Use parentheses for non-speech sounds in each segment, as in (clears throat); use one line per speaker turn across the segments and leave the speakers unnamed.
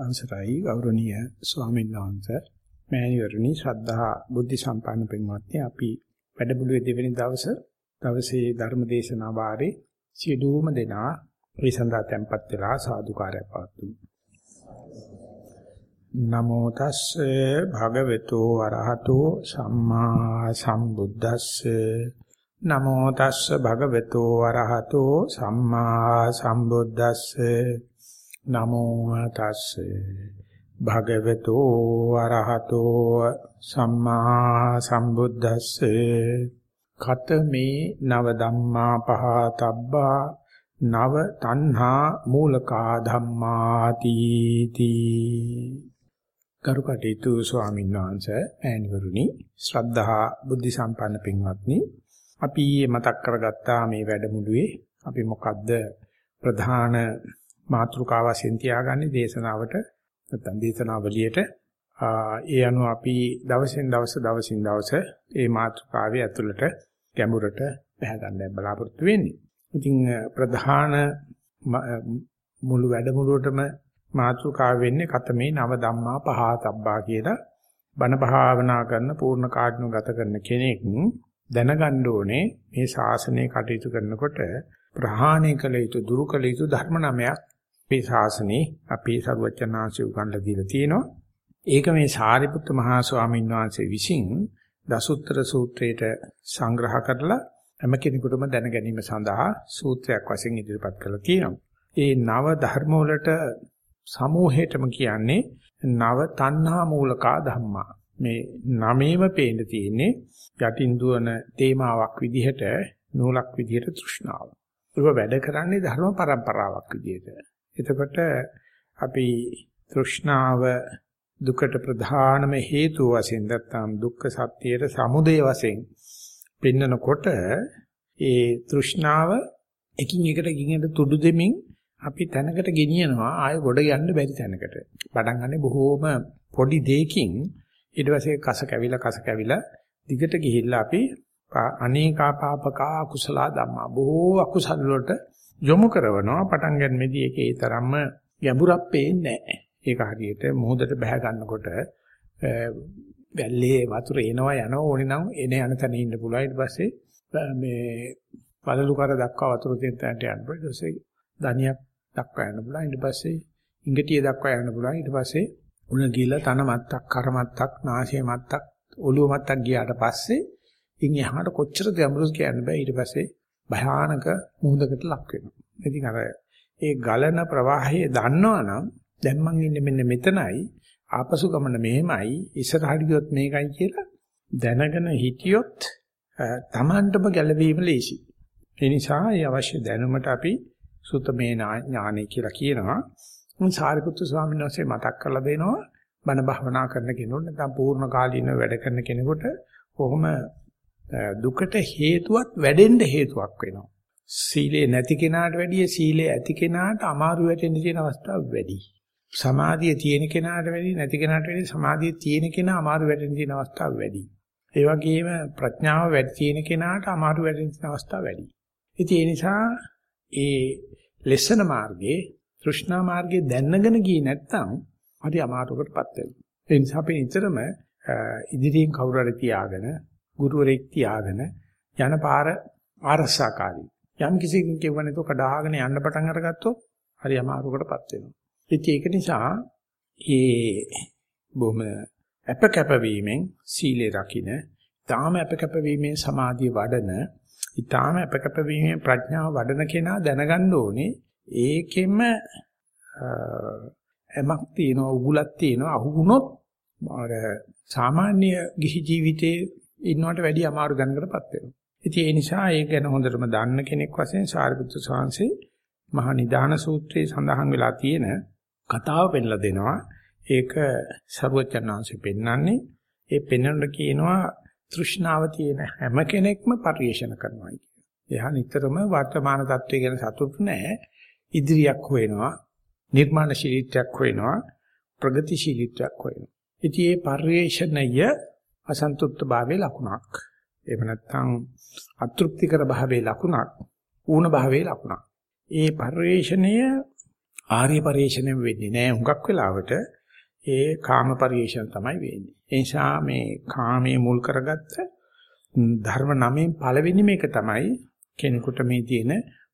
අවසරයි ගෞරවනීය ස්වාමීන් වහන්සේ. මෑණිවරණි ශ්‍රද්ධා බුද්ධ සම්පන්න පින්වත්නි අපි වැඩමුළුවේ දෙවෙනි දවස දවසේ ධර්ම දේශනා වාරේ සියලුම දෙනා මේ සඳහා tempත් වෙලා සාදුකාරය පවතුමු නමෝ තස්සේ භගවතු වරහතෝ සම්මා සම්බුද්දස්සේ. නමෝ තස්සේ භගවතු වරහතෝ සම්මා සම්බුද්දස්සේ. නමෝ තස්සේ භගවතු අරහතෝ සම්මා සම්බුද්දස්සේ. ඛතමේ නව ධම්මා පහතබ්බා නව තණ්හා මූලකා ධම්මාති තී. කරුකටීතු ස්වාමීන් වහන්සේ ඈනිවරුනි ශ්‍රද්ධා බුද්ධ සම්පන්න පින්වත්නි අපි මතක් කරගත්තා මේ වැඩමුළුවේ අපි මොකද්ද ප්‍රධාන මාතෘකාව වශයෙන් තියාගන්නේ දේශනාවට නැත්නම් දේශනාවලියට ඒ අනුව අපි දවසින් දවස දවසින් දවස මේ මාතෘකාවේ ඇතුළට ගැඹුරට බහ ගන්න බලාපොරොත්තු වෙන්නේ. ඉතින් ප්‍රධාන මුළු වැඩමුළුවටම මාතෘකාව වෙන්නේ කතමේ නව ධම්මා පහතබ්බා කියලා බණ භාවනා කරන පූර්ණ කාර්යන ගත කරන කෙනෙක් දැනගන්න ඕනේ මේ ශාසනය කටයුතු කරනකොට ප්‍රහාණය කළ යුතු දුරු කළ යුතු ධර්ම නමයක් අපේ ශාසනේ අපේ සරුවචනාංශය උගන්ලා දීලා තියෙනවා. ඒක මේ සාරිපුත්ත මහා ස්වාමීන් වහන්සේ විසින් දසුත්තර සූත්‍රයට සංග්‍රහ කරලා හැම කෙනෙකුටම දැන ගැනීම සඳහා සූත්‍රයක් වශයෙන් ඉදිරිපත් කරලා තියෙනවා. ඒ නව ධර්ම වලට සමූහයටම කියන්නේ නව තණ්හා මූලකා ධම්මා. මේ නමේම පේන්න තියෙන්නේ යටින් දුවන තේමාවක් විදිහට නූලක් විදිහට තෘෂ්ණාව. ඒක වැඩ කරන්නේ ධර්ම પરම්පරාවක් විදිහට. එතකොට අපි තෘෂ්ණාව දුකට ප්‍රධානම හේතුව වශයෙන් නැත්නම් දුක්ඛ සත්‍යයට සමුදය වශයෙන් පෙන්නකොට ඒ තෘෂ්ණාව එකින් එකට ගින්නට තුඩු දෙමින් අපි තැනකට ගෙනියනවා. ආය ගොඩ යන්න බැරි තැනකට. පටන් ගන්නේ බොහෝම පොඩි දෙයකින්. ඊට පස්සේ කස කැවිලා කස කැවිලා දිගට ගිහිල්ලා අපි අනේකා පාපකා කුසල ධම්මා. බොහෝ අකුසල වලට යොමු කරනවා පටන් ගන්නෙදී ඒකේ ඒ තරම්ම ගැඹුරක් පේන්නේ නැහැ. ඒක හරියට මොහොතට බහ ගන්නකොට වැල්ලේ වතුර එනවා යනවා ඕනේ නම් එන යන තැන ඉන්න පුළුවන්. ඊට පස්සේ මේ පළලු කර දක්වා වතුර තියෙන තැනට යන්න පුළුවන්. ඊට පස්සේ දණියක් දක්වා යන්න පුළුවන්. ඊට පස්සේ ඉඟටිය දක්වා යන්න පුළුවන්. ඊට පස්සේ උණ ගිල තන මත්තක් කර මත්තක් නාසය මත්තක් ඔළුව මත්තක් ගියාට පස්සේ ඉන් එහාට කොච්චර ගැඹුරුද කියන්න බෑ. ඊට පස්සේ භයානක මුහුදකට ලක් වෙනවා. ඉතින් අර ඒ ගලන ප්‍රවාහය දන්නවනම් දැන් මං ඉන්නේ මෙන්න මෙතනයි ආපසු ගමන මෙහෙමයි ඉස්සරහට ගියොත් මේකයි කියලා දැනගෙන හිටියොත් Tamanටම ගැලවීම ලේසි. ඒ නිසා ඒ අවශ්‍ය දැනුමට අපි සුතමේ ඥානෙ කියලා කියනවා. උන් සාරිපුත්තු ස්වාමීන් වහන්සේ මතක් කරලා දෙනවා බණ භාවනා කරන කෙනෙකුට නැත්නම් පූර්ණ කාලීනව වැඩ කරන කෙනෙකුට කොහොම දුකට හේතුවක් වැඩෙන්න හේතුවක් වෙනවා. සීලේ නැති කෙනාට වැඩිය සීලේ ඇති කෙනාට අමාරු වැටෙන්න තියෙන අවස්ථා වැඩි. සමාධිය තියෙන කෙනාට වැඩිය නැති කෙනාට වැඩිය සමාධිය තියෙන කෙනා අමාරු වැටෙන්න තියෙන අවස්ථා වැඩි. ඒ වගේම ප්‍රඥාව වැඩි තියෙන කෙනාට අමාරු වැටෙන්න තියෙන අවස්ථා වැඩි. ඉතින් ඒ නිසා ඒ ලෙසන මාර්ගයේ තෘෂ්ණා මාර්ගයේ දැන්නගෙන ගියේ නැත්නම් හරි අමාරුකටපත් වෙනවා. ඒ නිසා අපි නිතරම ඉදිරියෙන් කවුරු හරි තියාගෙන ගුරුවරෙක් තියාගෙන යන පාර ආරසකාරී. යම් කිසි කෙනෙක් તો කඩාගෙන යන්න පටන් අරගත්තොත් හරි අමාරුකටපත් වෙනවා. ඉතින් ඒක නිසා ඒ බොහොම අපකප වීමෙන් සීලේ රකින්න, ඊටාම අපකප වීමෙන් සමාධිය වඩන, ඊටාම අපකප වීමෙන් ප්‍රඥාව වඩන කෙනා දැනගන්න ඕනේ ඒකෙම එමක් තියෙනවා උගුලක් තියෙනවා අහුුනොත් අර සාමාන්‍ය ගිහි ජීවිතයේ ඉන්නවට වැඩිය අමාරු දැනකටපත් වෙනවා. ඉතින් ඒ නිසා ඒක ගැන හොඳටම දන්න කෙනෙක් වශයෙන් සාරිපුත්‍ර ස්වාමීන් මහා නිදාන සූත්‍රයේ සඳහන් වෙලා තියෙන කතාව පෙන්ලා දෙනවා. ඒක ਸਰවඥාන්සේ පෙන්වන්නේ ඒ පෙන්වන්න කියනවා තෘෂ්ණාව තියෙන හැම කෙනෙක්ම පරිේශන කරනවා කියන. එහා නිතරම වර්තමාන තත්ත්වය ගැන සතුටු නැහැ. ඉදිරියක් හොයනවා, නිර්මාණශීලීත්වයක් හොයනවා, ප්‍රගතිශීලීත්වයක් හොයනවා. ඉතින් මේ පරිේශණය අසන්තුෂ්ත භාවයේ ලකුණක්. එහෙම නැත්නම් අතෘප්තිකර භාවයේ ලකුණක්, ඌණ භාවයේ ලකුණක්. ඒ පරිවේශණය ආර්ය පරිශ්‍රණය වෙන්නේ නැහැ. හුඟක් වෙලාවට ඒ කාම පරිශ්‍රණ තමයි වෙන්නේ. ඒ නිසා මේ කාමයේ මුල් කරගත්ත ධර්ම නමෙන් පළවෙනි මේක තමයි කෙනෙකුට මේ තියෙන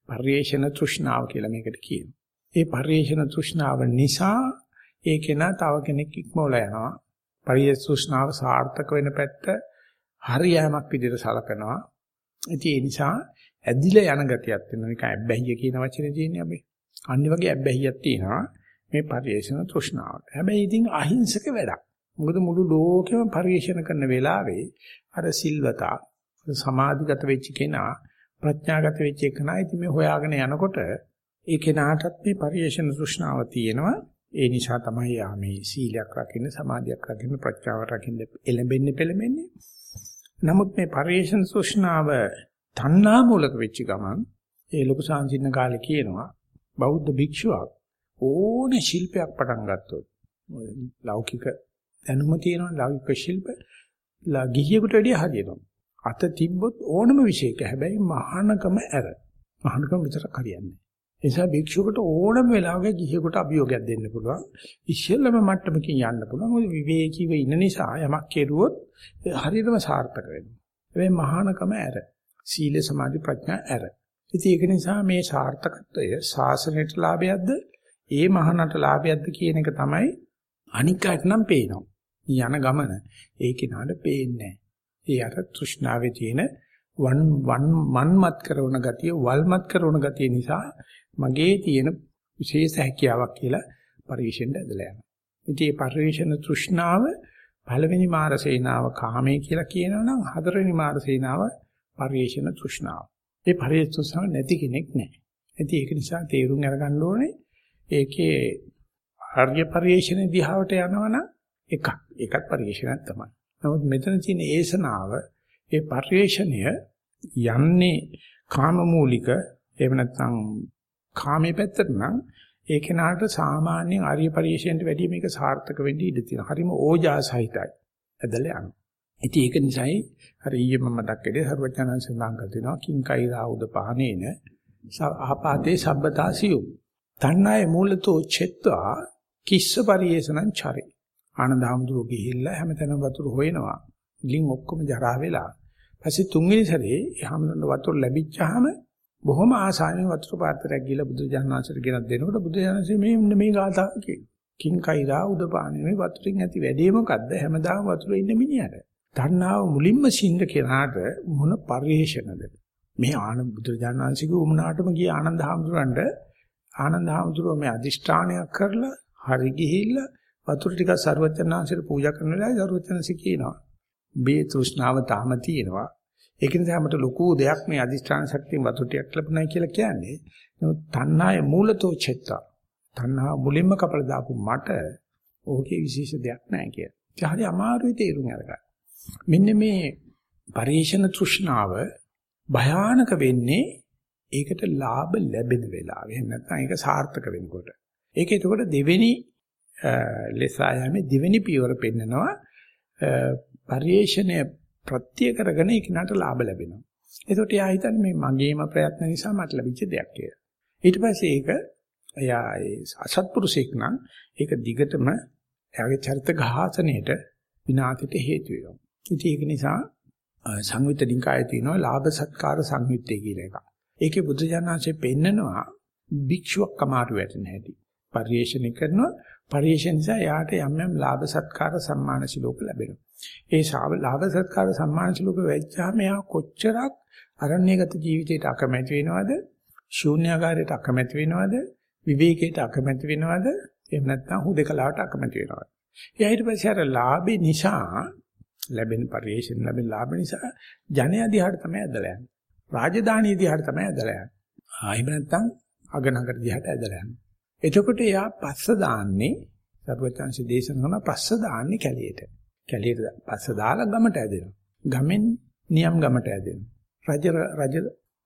පරිේශන තෘෂ්ණාව කියලා මේකට කියනවා. ඒ පරිේශන තෘෂ්ණාව නිසා ඒ කෙනා තව කෙනෙක් ඉක්මවලා යනවා. පරිේශ තෘෂ්ණාව සාර්ථක වෙන පැත්ත හරියෑමක් විදිහට සලකනවා. ඉතින් ඒ නිසා ඇදිලා යන ගතියක් වෙනවා. නිකන් ඇබ්බැහිය කියන වචනේ තියෙන්නේ අපි. අනිත් වගේ ඇබ්බැහියක් තියෙනවා මේ පරිේශන තෘෂ්ණාවට. හැබැයි ඉතින් අහිංසක වැඩක්. මොකද මුළු ලෝකෙම පරිේශන කරන වෙලාවේ අර සිල්වතා සමාධිගත වෙච්ච කෙනා ප්‍රඥාගත වෙච්ච කෙනා ඉතින් මේ හොයාගෙන යනකොට ඒ කෙනාටත් මේ පරිේශන තෘෂ්ණාව තියෙනවා. ඒ නිසා තමයි යා මේ සීලයක් රකින්න සමාධියක් රකින්න ප්‍රඥාව රකින්න එළඹෙන්නේ පෙළඹෙන්නේ. නමුත් මේ පරිේශන තෘෂ්ණාව තණ්හා මූලක වෙච්ච ගමන් ඒ ලොකු සංසින්න කාලේ කියනවා බෞද්ධ භික්ෂුවක් ඕනේ ශිල්පයක් පටන් ගත්තොත් ලෞකික දැනුම තියෙනවා ලෞකික ශිල්ප ගිහියෙකුට වැඩිය හරියනවා අත තිබ්බොත් ඕනම විශේෂක හැබැයි මහානකම ඇර මහානකම විතරක් හරියන්නේ ඒ නිසා භික්ෂුවකට ඕනම වෙලාවක ගිහියෙකුට අභියෝගයක් දෙන්න පුළුවන්. ඉස්සෙල්ලම මට්ටමකින් යන්න පුළුවන්. මොකද විවේකීව ඉන්න නිසා යමක් කෙරුවොත් හරියටම සාර්ථක වෙනවා. හැබැයි මහානකම ඇර. සීල සමාධි ප්‍රඥා ඇර. ඉතින් ඒක නිසා මේ සාර්ථකත්වය සාසනයට ලාභයක්ද? ඒ මහානට ලාභයක්ද කියන එක තමයි අනික් අයට නම් පේනවා. යන ගමන ඒ කෙනාට පේන්නේ ඒ අර තෘෂ්ණාවේ තියෙන වන් වන් මන්මත් කරන ගතිය වල්මත් කරන ගතිය නිසා මගේ තියෙන විශේෂ හැකියාවක් කියලා පරිශෙන්ද ඇදලා යනවා. ඉතින් මේ පරිශෙන තෘෂ්ණාව පළවෙනි මාර සේනාව කාමයේ කියලා කියනවනම් හතරවෙනි මාර සේනාව පරිශෙන තෘෂ්ණාව. ඒ පරිශෙන නැති කෙනෙක් නැහැ. ඉතින් ඒක නිසා තේරුම් අරගන්න ඕනේ ඒකේ ආර්ය පරිශ්‍රණ දිහාවට යනවනම් එකක්. ඒකත් පරිශ්‍රණයක් තමයි. නමුත් මෙතන තියෙන ඒසනාව ඒ පරිශ්‍රණය යන්නේ කාම මූලික එහෙම නැත්නම් කාමයේ පැත්තට නම් ඒ කෙනාට සාමාන්‍යයෙන් ආර්ය පරිශ්‍රණයට වැඩිය මේක සාර්ථක වෙන්න ඉඩ තියෙනවා. හරිම ඕජාසහිතයි. ඇදලා යනවා. ඉතින් ඒක නිසායි අර ඊයේ මම දක්කේ සර්වඥාන්සේ සඳහන් කර තිනවා කිංකෛරා උදපානේන ආපාතේ සබ්බතාසියු. තණ්හාය මූලතෝ චෙත්වා කිස්ස පරියේසනං චරේ. ආනන්දහමඳුර ගිහිල්ලා හැමතැනම වතුර හොයනවා. ඉලින් ඔක්කොම ජරා වෙලා. පස්සේ තුන්වෙනි සැරේ හැමතැනම වතුර ලැබිච්චාම බොහොම ආසාවෙන් වතුර පාත්‍රයක් ගිහලා බුදුජානනාංශයට ගෙනත් දෙනකොට බුදුජානනාංශය මේ මේ ගාථාව කියනවා. කිං කෛරා උදපානේ මේ වතුරින් ඇති වැඩේ මොකද්ද? හැමදාම වතුරේ ඉන්න මිනිහට. තණ්හාව මුලින්ම සින්න කෙනාට මොන පරිේශනද? මේ ආනන්ද බුදුජානනාංශික උමනාටම ගිය ආනන්ද හාමුදුරන්ට ආනන්ද හාමුදුරුවෝ මේ අදිෂ්ඨානයක් කරලා හරි ගිහිල්ලා වතුර ටිකක් සරුවචනාංශයට පූජා කරන වෙලාවේ සරුවචනසි කියනවා. මේ තෘෂ්ණාව තාම තියෙනවා. ඒක නිසා මට ලොකු දෙයක් මේ අදිෂ්ඨාන ශක්තියෙන් වතුර ටිකක් ලැබුණයි කියලා කියන්නේ. නමුත් තණ්හාය මූලතෝ චෙත්ත. තණ්හා මුලින්ම කපල දාපු මට ඕකේ විශේෂ දෙයක් නැහැ කියලා. ඒක හරි අමාරුයි තේරුම් අරගන්න. මෙන්න මේ පරිේශන තෘෂ්ණාව භයානක වෙන්නේ ඒකට ලාභ ලැබෙන වෙලාවෙ. එහෙම නැත්නම් ඒක සාර්ථක වෙනකොට. ඒක එතකොට දෙවෙනි ලෙසායමේ දෙවෙනි පියවර පෙන්නනවා පරිේශණය ප්‍රත්‍ය කරගෙන ඒකනට ලාභ ලැබෙනවා. එතකොට එයා හිතන්නේ මේ මගේම ප්‍රයත්න නිසා මට ලැබිච්ච දෙයක් කියලා. ඊට පස්සේ ඒක එයා අසත්පුරුෂෙක් නම් ඒක දිගටම එයාගේ චරිත ඝාතනයේට විනාශයට හේතු වෙනවා. ඉතින් ඒක නිසා සංයුත්ත නිකායේ තියෙනවා ලාභ සත්කාර සංයුත්තේ කියලා එකක්. ඒකේ බුද්ධ ජානනාංශයෙන් පෙන්නනවා භික්ෂුවක් කමාරු වැටෙන හැටි. පරිේශණය කරනවා පරිේශණ නිසා යාට යම් යම් ලාභ සත්කාර සම්මාන සිලෝක ලැබෙනවා. ඒ ලාභ සත්කාර සම්මාන සිලෝක වෙච්චාම යා කොච්චරක් අරණ්‍යගත ජීවිතයට අකමැති වෙනවද? ශූන්‍යාකාරයට අකමැති වෙනවද? විවේකයට අකමැති වෙනවද? එහෙම නැත්නම් හුදකලාවට අකමැති වෙනවද? එයා ඊට පස්සේ අර ලාභේ නිසා ලැබෙන පරිේශණ ලැබෙන ලාභ නිසා ජනයා දිහාට තමයි ඇදලා යන්නේ. රාජධානිය දිහාට තමයි ඇදලා යන්නේ. ආයිම නැත්නම් අගනගර දිහාට ඇදලා යන්නේ. එතකොට එයා පස්ස දාන්නේ සර්වචන්සි දේශන කරන පස්ස දාන්නේ කැලියට. කැලියට පස්ස දාලා ගමට ඇදෙනවා. ගමෙන් නියම් ගමට ඇදෙනවා. රජ රජ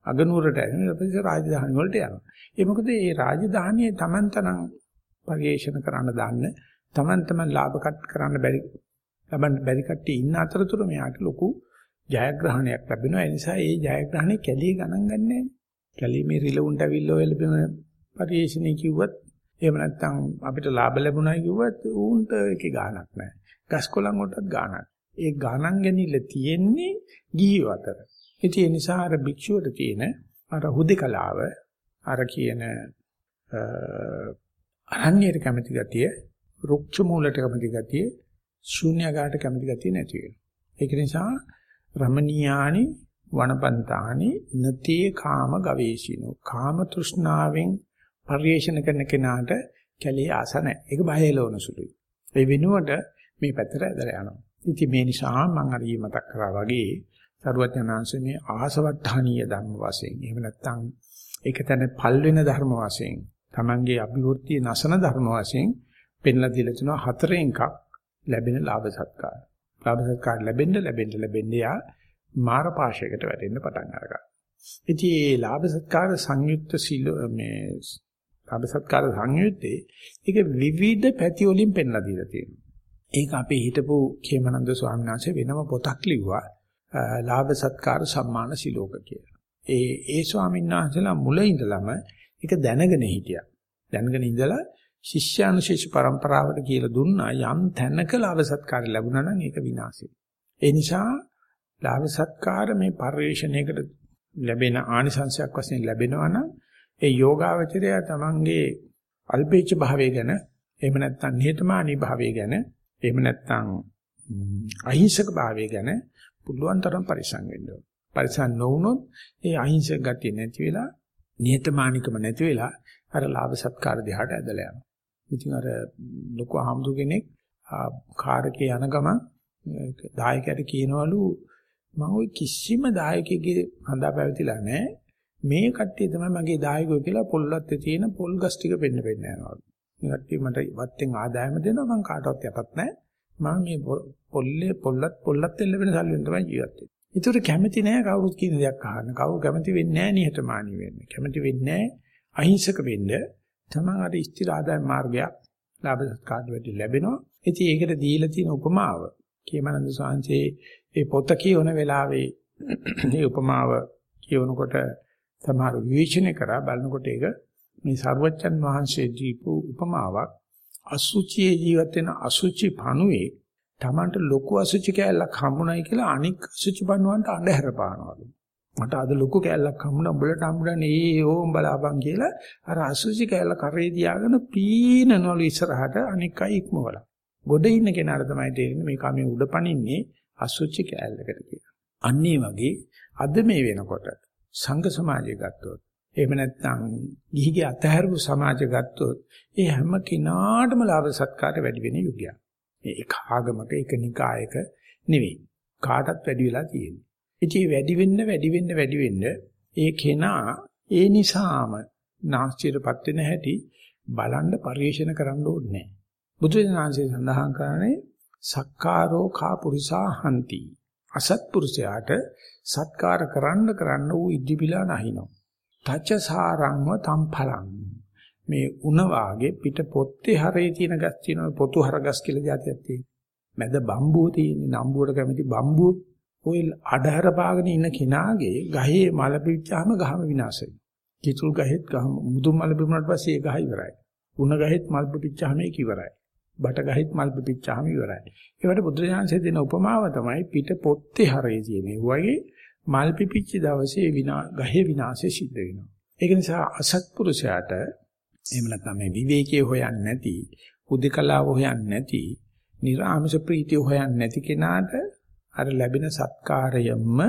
අගනුවරට ඇදෙනවා. ඊට පස්සේ රාජධානි වලට යනවා. ඒ මොකද මේ රාජධානියේ Taman තනං පරිේශන කරන්න දාන්න Taman Taman ලාභ කරන්න බැරි ලබන්න බැරි කට්ටිය ඉන්න අතරතුර මෙයාට ලොකු ජයග්‍රහණයක් ලැබෙනවා. ඒ නිසා ඒ ජයග්‍රහණය කැලිය ගණන් ගන්නෑ. කැලිය මේ රිලවුන්ට අවිල්ල ඔය ලැබෙන පරිේශණේ කිව්වත් එහෙම නැත්නම් අපිට ලාභ ලැබුණා කිව්වත් ඌන්ට ඒකේ ගාණක් නැහැ. ගස් කොළන් වලටත් ගාණක්. ඒ ගාණන් ගැනීම තියෙන්නේ ගිහිව අතර. ඉතින් ඒ නිසා අර භික්ෂුවට තියෙන අර හුදේකලාව අර කියන අරණ්‍යයට කැමති ගතිය, රුක්ෂ මූලට කැමති ගතිය, ශූන්‍යගාට කැමති ගතිය නැති වෙනවා. ඒක නිසා රමණීයානි වනපන්තානි නතේ කාම ගවේෂිනෝ කාම තෘෂ්ණාවෙන් පරිේශන කරන කෙනාට කැලේ ආස නැහැ. ඒක බයලවන සුළුයි. ඒ වෙනුවට මේ පැත්තට ඇදලා යනවා. ඉතින් මේ නිසා මම අර මතක් කරා වගේ සරුවඥාන්සේ මේ ආසවට්ටානීය ධර්ම වශයෙන් එහෙම නැත්නම් ඒක තන පල් වෙන ධර්ම වශයෙන් Tamange අභිවෘද්ධිය නසන ධර්ම වශයෙන් පෙන්ලා දීලා තිනවා හතරෙන් එකක් ලැබෙන ලාභ සත්කාර. ලාභ සත්කාර ලැබෙන්න ලැබෙන්න ලැබෙන්න යා මාර පාශයකට වැටෙන්න පටන් අරගන්නවා. ඉතින් මේ ලාභ සත්කාර සංයුක්ත සීල මේ ලාභ සත්කාර සංයුත්තේ ඒක විවිධ පැති වලින් පෙන්ලා දීලා තියෙනවා. ඒක අපේ හිටපු කේමනන්ද ස්වාමීන් වහන්සේ වෙනම පොතක් ලිව්වා. ලාභ සත්කාර සම්මාන සිලෝක කියලා. ඒ ඒ ස්වාමීන් වහන්සේලා මුල ඉඳලම ඒක දැනගෙන හිටියා. දැනගෙන ඉඳලා ශිෂ්‍යානුශේෂ પરම්පරාවට කියලා දුන්නා යම් තැනක ලාභ සත්කාර ලැබුණා නම් ඒක විනාශයි. ඒ නිසා ලාභ සත්කාර මේ පරිශ්‍රණයකට ලැබෙන ආනිසංශයක් වශයෙන් ලැබෙනවා නම් ඒ යෝගාවචරය තමන්ගේ අල්පේච්ඡ භාවය ගැන එහෙම නැත්නම් නිහතමානී භාවය ගැන එහෙම නැත්නම් අහිංසක භාවය ගැන පුළුවන් තරම් පරිසං වෙන්න ඕන. පරිසං නොවුනොත් ඒ අහිංසක ගතිය නැති වෙලා නිහතමානිකම නැති වෙලා අර ලාභ සත්කාර දිහාට ඇදලා යනවා. ඉතින් අර ලොකු ආම්දු කෙනෙක් කාර් එකේ යන ගමන් දායකයට කියනවලු මම ওই කිසිම දායකයෙක්ගේ හඳා පැවතිලා නැහැ. මේ කට්ටිය තමයි මගේ දායකයෝ කියලා පොල්ලත්තේ තියෙන පොල් ගස් ටික පෙන්න පෙන්න යනවා. මේ කට්ටිය මට වත්තෙන් ආදායම දෙනවා මං කාටවත් යටත් නැහැ. මම මේ පොල්ලේ පොල්ලත් පොල්ලත් එල්ලෙන සල්ලෙන් තමයි ජීවත් වෙන්නේ. ඒතර කැමති නෑ කවුරුත් කියන දෙයක් අහන්න. කවුරු කැමති වෙන්නේ නෑ නිහතමානී වෙන්න. කැමති වෙන්නේ නෑ අහිංසක වෙන්න. තමන් අර ස්ථිර ආදාය මාර්ගයක් ලාභ සත්කාර වෙටි ලැබෙනවා. ඉතින් ඒකට දීලා තියෙන උපමාව කේමනන්ද සාංශේ ඒ පොත කියවන වෙලාවේ (clears throat) මේ උපමාව කියවනකොට සමහර විවේචනය කරා බලනකොට ඒක මේ සර්වච්ඡන් වහන්සේ දීපු උපමාවක් අසුචියේ ජීවත් වෙන අසුචි පණුවේ Tamanට ලොකු අසුචි කෑල්ලක් හම්බුනායි කියලා අනික් අසුචි පණුවන්ට අඬහැර පානවලු. මට අද ලොකු කෑල්ලක් හම්බුණා උඹලට හම්බුණානේ ඒ ඕම් බලාපන් කියලා අර අසුචි කෑල්ල කරේ තියාගෙන පීනනවලු ඉස්සරහට අනික් අය ඉක්මවල. ගොඩ ඉන්න කෙනාට තමයි තේරෙන්නේ මේ කමේ උඩ පනින්නේ අසුචි කෑල්ලකට කියලා. අන්න වගේ අද මේ වෙනකොට සංඝ සමාජය ගත්තොත් එහෙම නැත්නම් ගිහිගේ අතහැරපු සමාජය ගත්තොත් ඒ හැම කෙනාටම ලාභ සත්කාර වැඩි වෙන යුගයක්. මේ එක ආගමක එක නිකායක නෙවෙයි. කාටත් වැඩි වෙලා තියෙන්නේ. ඉතින් වැඩි වෙන්න වැඩි වෙන්න වැඩි වෙන්න ඒ කෙනා ඒ නිසාම නාස්තියටපත් වෙන හැටි බලන්න පරිශන කරන්න ඕනේ නැහැ. බුදුරජාණන්සේ සඳහන් කරන්නේ සක්කාරෝ කා පුරිසා හන්ති. අසත්පුරුෂයාට සත්කාර කරන්න කරන්න ඌ ඉදිබිලා නැහිනෝ. තච්චසාරංව තම්ඵලං. මේ උණ වාගේ පිට පොත්තේ හරේ තියෙන ගස් තියෙනවා පොතු හර ගස් කියලා જાතියක් තියෙනවා. මැද බම්බුව තියෙන්නේ නම්බුවට කැමති බම්බුව. ඔය අඩහර පාගෙන ඉන්න කෙනාගේ ගහේ මල පිච්චාම ගහම විනාශ වෙනවා. කිතුල් ගහෙත් ගහ මුදු මල පිපුණාට පස්සේ ඒ ගහ ඉවරයි. උණ ගහෙත් මල් පිච්චාම ඒක ඉවරයි. බට ගහෙත් මල් පිපිච්චාම ඉවරයි. ඒවට බුදුරජාණන්සේ දෙන උපමාව තමයි පිට පොත්තේ හරේ තියෙන්නේ. වගේ මල් පිපිච්ච දවසේ විනා ගහේ විනාශය සිද්ධ වෙනවා. ඒක නිසා අසත්පුරුෂයාට එහෙම නැත්නම් මේ විවේකයේ හොයන්නේ නැති, උදිකලාව හොයන්නේ නැති, නිර්ආමස ප්‍රීතිය හොයන්නේ නැති කෙනාට අර ලැබෙන සත්කාරයම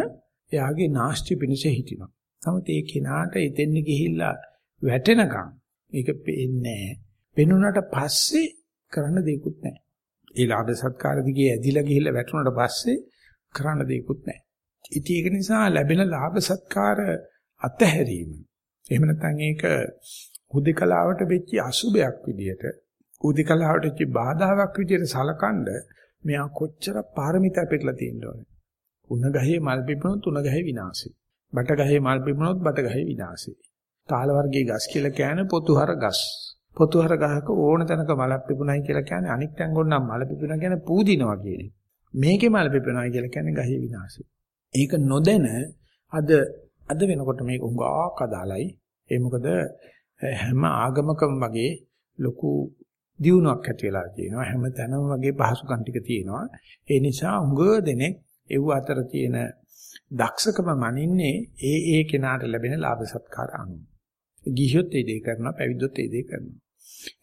එයාගේ නාස්ති පිණිස හිටිනවා. නමුත් ඒ කෙනාට එතෙන් ගිහිල්ලා වැටෙනකම් ඒක පේන්නේ නැහැ. පෙනුනට පස්සේ කරන්න දෙයක්වත් නැහැ. ඒ ලාභ සත්කාර දිගේ ඇදිලා ගිහිල්ලා වැටුණාට පස්සේ කරන්න දෙයක්වත් නැහැ. ඉතින් ඒක නිසා ලැබෙන ලාභ සත්කාර අතහැරීම. එහෙම නැත්නම් ඒක උදිකලාවට වෙච්ච අසුබයක් විදියට උදිකලාවට වෙච්ච බාධාවක් විදියට සලකනද මෙයා කොච්චර පාරමිතා පෙරලා තියෙනවද? උණ ගහේ මල් පිපුණොත් උණ ගහේ විනාශය. බට ගහේ මල් පිපුණොත් බට ගහේ විනාශය. තාල වර්ගයේ ගස් කියලා කියන්නේ පොතුහර ගස්. පොතුහර ගහක ඕන තැනක මලක් පිපුණයි කියලා කියන්නේ අනික් තැන් ගොන්න මල පිපුණා කියන්නේ පූදිනවා කියන එක. මේකේ මල පිපුණා කියලා කියන්නේ ගහේ විනාශය. ඒක නොදැන අද අද වෙනකොට මේක උඟාක් අදාළයි. ඒ මොකද හැම ආගමකම වගේ ලොකු දියුණුවක් ඇති වෙලා තියෙනවා. හැම තැනම වගේ පහසුකම් ටික තියෙනවා. ඒ නිසා උඟ දෙනෙක් ඒව අතර තියෙන දක්ෂකම මනින්නේ ඒ ඒ කෙනාට ලැබෙන ලාභ සත්කාර අනුව. ගිහියොත් ඒ දේ කරනවා, පැවිද්දොත් ඒ දේ කරනවා.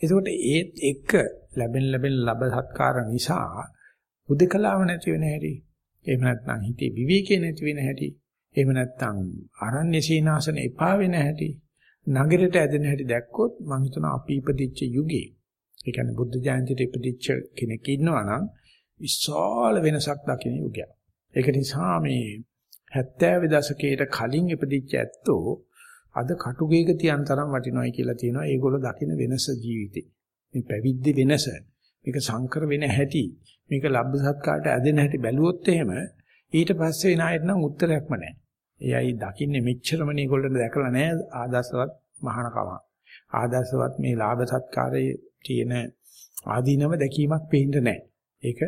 එතකොට ඒත් එක ලැබෙන ලැබෙන ලාභ සත්කාර නිසා උදකලාව නැති වෙන හැටි. එහෙම නැත්නම් හිතේ විවේකේ නැති වෙන හැටි. එහෙම නැත්නම් අරණ්‍ය සීනාසන එපා වෙන හැටි. නගරයට ඇදෙන හැටි දැක්කොත් මම හිතනවා අපි ඉපදිච්ච යුගයේ ඒ කියන්නේ බුද්ධ ජයන්තිට ඉපදිච්ච කෙනෙක් ඉන්නවා නම් විශාල වෙනසක් දකින්න යුගයක්. ඒක නිසා මේ 70 දශකයට කලින් ඉපදිච්ච ඇත්තෝ අද කටුගේක තියන් තරම් වටිනවයි කියලා තියෙනවා. ඒගොල්ලෝ දකින්න වෙනස ජීවිතේ. මේ පැවිද්ද වෙනස. මේක සංකර වෙන හැටි. මේක ලබ්ධ සත්කාරට ඇදෙන හැටි බැලුවොත් එහෙම ඊට පස්සේ නායට නම් උත්තරයක්ම නැහැ. එයයි දකින්නේ මෙච්චරම මේගොල්ලන්ට දැකලා නැහැ ආදර්ශවත් මහානකම. ආදර්ශවත් මේ ලාභ සත්කාරයේ තියෙන ආදීනව දැකීමක් පේන්නේ නැහැ. ඒක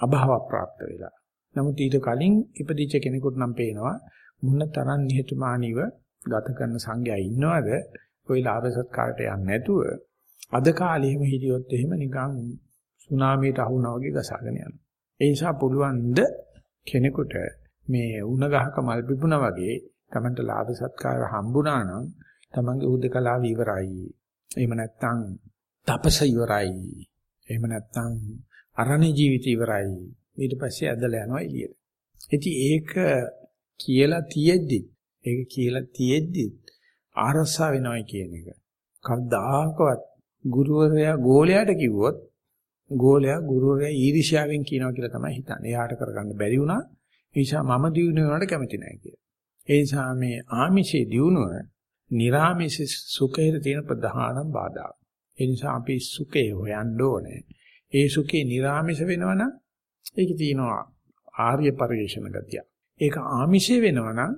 අභාව ප්‍රාප්ත වෙලා. නමුත් ඊට කලින් ඉපදිච්ච කෙනෙකුට නම් පේනවා මුන්න තරම් නිහතමානීව ගත කරන සංඝයා ඉන්නවද ওই ලාභ සත්කාරට යන්නේ නැතුව අද කාලෙම හිටියොත් එහෙම නිකන් සුනාමියට අහුනා වගේ ගසාගෙන යනවා. ඒ නිසා පුළුවන් ද කෙනෙකුට මේ උණ ගහක මල් පිපුණා වගේ Tamanට ලාභ සත්කාර හම්බුණා නම් Tamanගේ උදකලාව ඉවරයි. එහෙම නැත්නම් තපස ඉවරයි. එහෙම නැත්නම් අරණේ ජීවිතය ඉවරයි. ඊට පස්සේ ඇදලා යනවා එළියට. ඉතින් ඒක කියලා තියෙද්දි ඒක කියලා තියෙද්දි ආරසා වෙනවයි කියන එක. කවදාකවත් ගුරුවරයා ගෝලයාට කිව්වොත් ගෝලයා ගුරුවරයා ඊර්ෂ්‍යාවෙන් කියනවා කියලා තමයි හිතන්නේ. එයාට කරගන්න බැරි වුණා. ඒ නිසා මම දියුණු වෙනවට කැමති නැහැ කියලා. ඒ නිසා මේ ආමිෂේ දියුණුව නිර්ආමිෂ සුඛයට තියෙන ප්‍රධානම බාධාවක්. ඒ නිසා අපි සුඛේ හොයන්න ඕනේ. ඒ සුඛේ නිර්ආමිෂ වෙනවනම් ඒකේ තියෙනවා ආර්ය පරිශ්‍රණ ගතිය. ඒක ආමිෂේ වෙනවනම්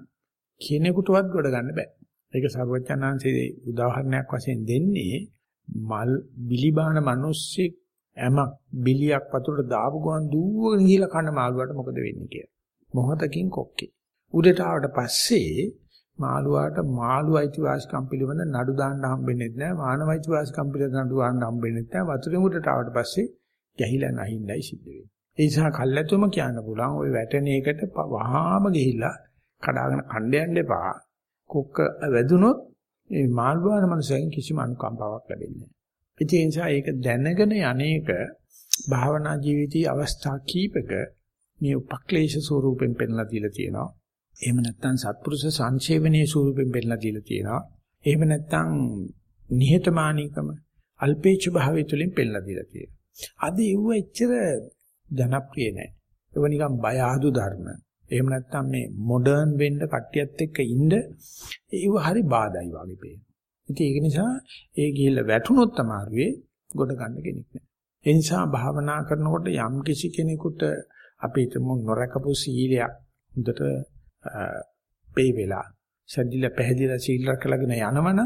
කෙනෙකුටවත් ගොඩ ගන්න බෑ. ඒක සර්වඥාන්සේ උදාහරණයක් වශයෙන් දෙන්නේ මල් බිලිබාන මිනිස්සෙක් ඇමක් බිලියක් වතුරට දාපු ගමන් දුවගෙන ගිහලා කන මාළුවාට මොකද වෙන්නේ කියලා. මොහතකින් කොක්කේ. උඩට ආවට පස්සේ මාළුවාට මාළු අයිතිවාසිකම් පිළිබඳ නඩු දාන්න හම්බෙන්නේ නැහැ. මානව අයිතිවාසිකම් පිළිබඳ නඩු දාන්න හම්බෙන්නේ නැහැ. වතුරෙන් උඩට ආවට පස්සේ ගැහිලා නැහින්නයි සිද්ධ වෙන්නේ. ඒ නිසා කල්ැතුම කියන්න පුළුවන් ওই වැටෙන එකට වහාම ගිහිල්ලා කඩාගෙන කණ්ඩ යන්න එපා. කොක්ක වැදුනොත් මේ මාළුවාන මනුස්සයන් කිසිම අනුකම්පාවක් ලැබෙන්නේ නැහැ. ඒ නිසා ඒක දැනගෙන යන්නේක භාවනා ජීවිතයේ අවස්ථා කීපක මේ උපක්ලේශ ස්වරූපෙන් පෙන්ලා දීලා තියෙනවා. එහෙම නැත්නම් සත්පුරුෂ සංචේවනයේ ස්වරූපෙන් පෙන්නලා දීලා තියෙනවා. එහෙම නැත්නම් නිහතමානීකම අල්පේච්ඡ භාවය තුළින් පෙන්නලා දීලා තියෙනවා. අද ඒව එච්චර ජනප්‍රිය නැහැ. ඒව නිකන් බය ආදු ධර්ම. එහෙම නැත්නම් මේ මොඩර්න් වෙන්න කට්ටියත් එක්ක ඉන්න ඒව හරි බාධායි වගේ පේනවා. ඉතින් ඒක නිසා ඒ ගිහිල්ලා වැටුනොත් තමයි ගොඩ ගන්න කෙනෙක් නැහැ. ඒ නිසා භාවනා කරනකොට යම් කිසි කෙනෙකුට අපි හිතමු නොරකපු සීලයක් හොඳට පේ වෙලා සද්දිලා පැහැදිලා සීල් රැකලාගෙන යනවනම්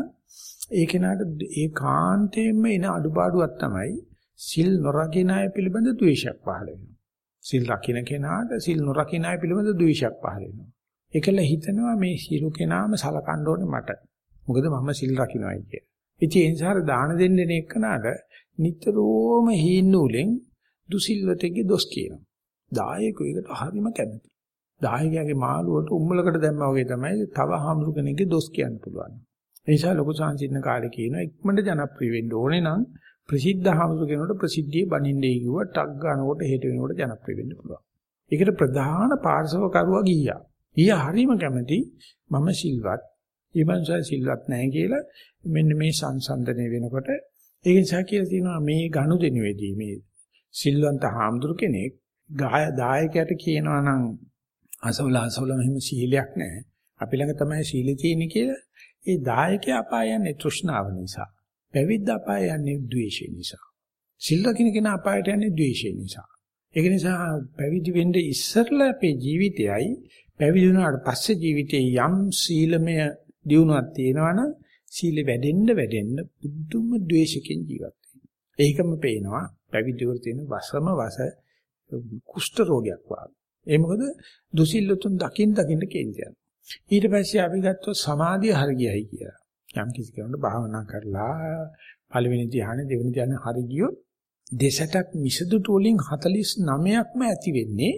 ඒ කෙනාට ඒ කාන්තේම එන අඩුපාඩුවක් තමයි සිල් නොරකින අය පිළිබඳ ද්වේෂයක් පහළ වෙනවා. සිල් රකින්න කෙනාට සිල් නොරකින්න අය පිළිබඳ ද්වේෂයක් පහළ වෙනවා. ඒකල හිතනවා මේ සියලු කෙනාම සලකන්න ඕනේ මට. මොකද මම සිල් රකින්නයි කිය. ඉතින් ඒ නිසා දාන දෙන්නේ එක්කනට නිතරම හීන නූලෙන් දුසිල්වතෙක්ගේ දොස් කියනවා. දායකෝ ඒකට හරිම කැමති. දායකයාගේ මාළුවට උම්මලකට දැම්මා වගේ තමයි තව හාමුදුරු කෙනෙක්ගේ දොස් කියන්න පුළුවන්. ඒ නිසා ලොකු සංසිඳන කාලේ කියනවා ඉක්මනට ජනප්‍රිය වෙන්න ඕනේ නම් ප්‍රසිද්ධ හාමුදුරු කෙනෙකුට ප්‍රසිද්ධියේ බනින්නේ කිව්වා ටක් ගන්නකොට හෙට වෙනකොට ජනප්‍රිය වෙන්න පුළුවන්. ඒකට ප්‍රධාන පාර්ශව කරුවා ගියා. ඊය හරීම කැමති මම සිල්වත්. ඊමණසයි සිල්වත් නැහැ කියලා මෙන්න මේ සංසන්දනය වෙනකොට ඒක නිසා කියලා තියෙනවා මේ ගනුදෙනුවේදී මේ සිල්වන්ත හාමුදුරු කෙනෙක් ගාය දායකයට කියනවා නම් අසවල අසවල මෙහෙම සීලයක් නැහැ. අපි ළඟ තමයි සීලය තියෙන්නේ කියලා. ඒ දායකයා අපාය යන්නේ තෘෂ්ණාව නිසා. පැවිද්ද අපාය යන්නේ ද්වේෂය නිසා. සිල් රකින්න කෙනා අපායට යන්නේ ද්වේෂය නිසා. ඒක නිසා පැවිදි වෙන්න ඉස්සරලා අපේ ජීවිතයයි පැවිදි වුණාට පස්සේ ජීවිතේ යම් සීලමය දියුණුවක් තියෙනවනම් සීල වැඩෙන්න වැඩෙන්න බුදුම ද්වේෂකින් ජීවත් වෙනවා. ඒකම පේනවා පැවිදි වල තියෙන වසම වස කුෂ්ඨ රෝගයක් වගේ. ඒ මොකද දුසිල්ලතුන් දකින් දකින්න කේන්තියක්. ඊට පස්සේ අපි ගත්තොත් සමාධිය හරියයි කියලා. යම් කිසි කෙනෙකුට භාවනා කරලා පළවෙනි ධ්‍යානෙ දෙවෙනි ධ්‍යානෙ හරි ගියොත් දෙසටක් මිසදුතු වලින් 49ක්ම ඇති වෙන්නේ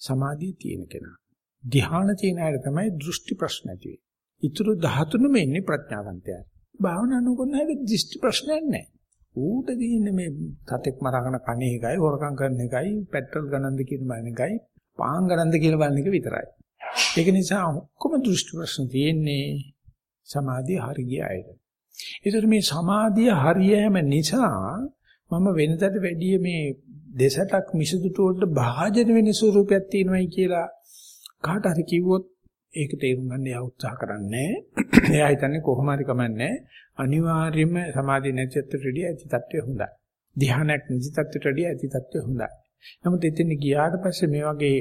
සමාධිය තියෙන කෙනා. ධ්‍යාන තියෙන අය තමයි දෘෂ්ටි ප්‍රශ්න ඇති වෙන්නේ. ඊටු 13ම ඉන්නේ ප්‍රඥාවන්තයයි. භාවනා නොකරන අය දෘෂ්ටි ප්‍රශ්නයක් නැහැ. ඌට දින්නේ මේ සතෙක් මරාගෙන කණ එකයි, හොරකම් කරන එකයි, පෙට්‍රල් ගණන්ද කියන බණ එකයි, පාන් ගණන්ද කියලා බලන එක විතරයි. ඒක නිසා ඔක්කොම දෘෂ්ටි ප්‍රශ්න තියෙන්නේ සමාධිය හරිය අයට. ඒතර මේ සමාධිය හරියෑම නිසා මම වෙනදට වැඩිය මේ දෙසටක් මිසදුතු වලට භාජන වෙන ස්වරූපයක් තියෙනවයි කියලා කාට හරි කිව්වොත් ඒක තේරුම් ගන්න එයා උත්සාහ කරන්නේ එයා හිතන්නේ කොහොම හරි කමන්නේ අනිවාර්යයෙන්ම සමාධිය නැති තත්ත්වයට ඇති තත්ත්වය හොඳයි. ධ්‍යානයක් නැති තත්ත්වයට ඇති තත්ත්වය හොඳයි. නමුත් එතන ගියාට පස්සේ මේ වගේ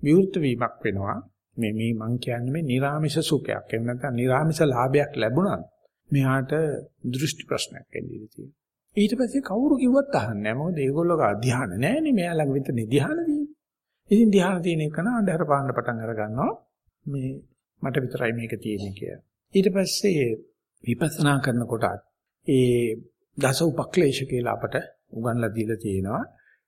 විවෘත වීමක් වෙනවා. මේ මේ මං කියන්නේ මේ නිර්ාමිෂ සුඛයක්. එහෙම නැත්නම් නිර්ාමිෂ ලාභයක් ලැබුණත් මෙහාට දෘෂ්ටි ප්‍රශ්නයක් එන්නේ තියෙනවා. ඊට පස්සේ කවුරු කිව්වත් අහන්නේ නැහැ. මොකද ඒගොල්ලෝ ගා ධ්‍යාන නැහැනේ. මෙයා ළඟ විතර ධ්‍යාන තියෙන්නේ. ඉතින් ධ්‍යාන තියෙන එක න අnder පාන්න පටන් අර ගන්නවා. මේ මට විතරයි මේක තියෙන්නේ කියලා. ඊට පස්සේ විපස්සනා කරනකොට ඒ දස උපක්ලේශ කියලා අපට උගන්ලා දීලා තියෙනවා.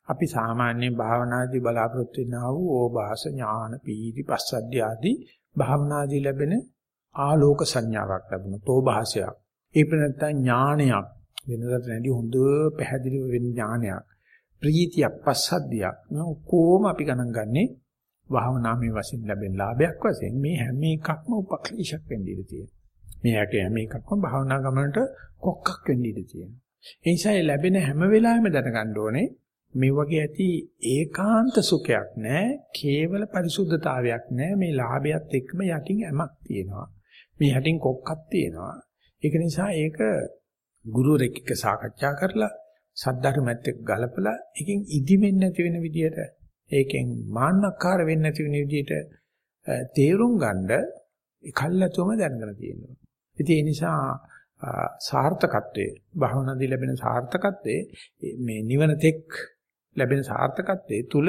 අපි සාමාන්‍යයෙන් භාවනාදී බලාපොරොත්තු වෙනා වූ ඕභාස ඥාන පීති පස්සද්ධිය ආදී භාවනාදී ලැබෙන ආලෝක සංඥාවක් ලැබුණා. තෝභාසයක්. ඒක නැත්තම් ඥානයක්. වෙනදට නැති හොඳ පැහැදිලි වෙන ඥානයක්. ප්‍රීතියක් පස්සද්ධියක්. මේ කොහොම අපි ගණන් ගන්නේ භාවනාමය වශයෙන් ලැබෙන ලාභයක් වශයෙන් මේ හැම එකක්ම උපක්ලේශයක් වෙන්න ඉඩ තියෙනවා. මේ හැම එකක්ම භාවනා ගමනට කොක්කක් වෙන්න ඉඩ තියෙනවා. ඒ නිසා ලැබෙන හැම වෙලාවෙම දැනගන්න ඕනේ මේ වගේ ඇති ඒකාන්ත සුඛයක් නෑ කේවල පරිසුද්ධතාවයක් නෑ. මේ ලාභයත් එක්කම යටින් ඇමක් තියෙනවා. මේ යටින් කොක්කක් තියෙනවා. ඒක නිසා ඒක ගුරුවරෙක් එක්ක සාකච්ඡා කරලා සද්ධර්මයත් එක්ක ගලපලා එකෙන් ඉදිමෙන්නේ නැති වෙන විදියට ඒකෙන් මාන්නක්කාර වෙන්නේ නැති වෙන විදියට තේරුම් ගන්න එකල්ලාතුම දැනගෙන තියෙනවා. ඉතින් ඒ නිසා සාර්ථකත්වයේ භවනාදී ලැබෙන සාර්ථකත්වයේ මේ නිවන තෙක් ලැබෙන සාර්ථකත්වයේ තුල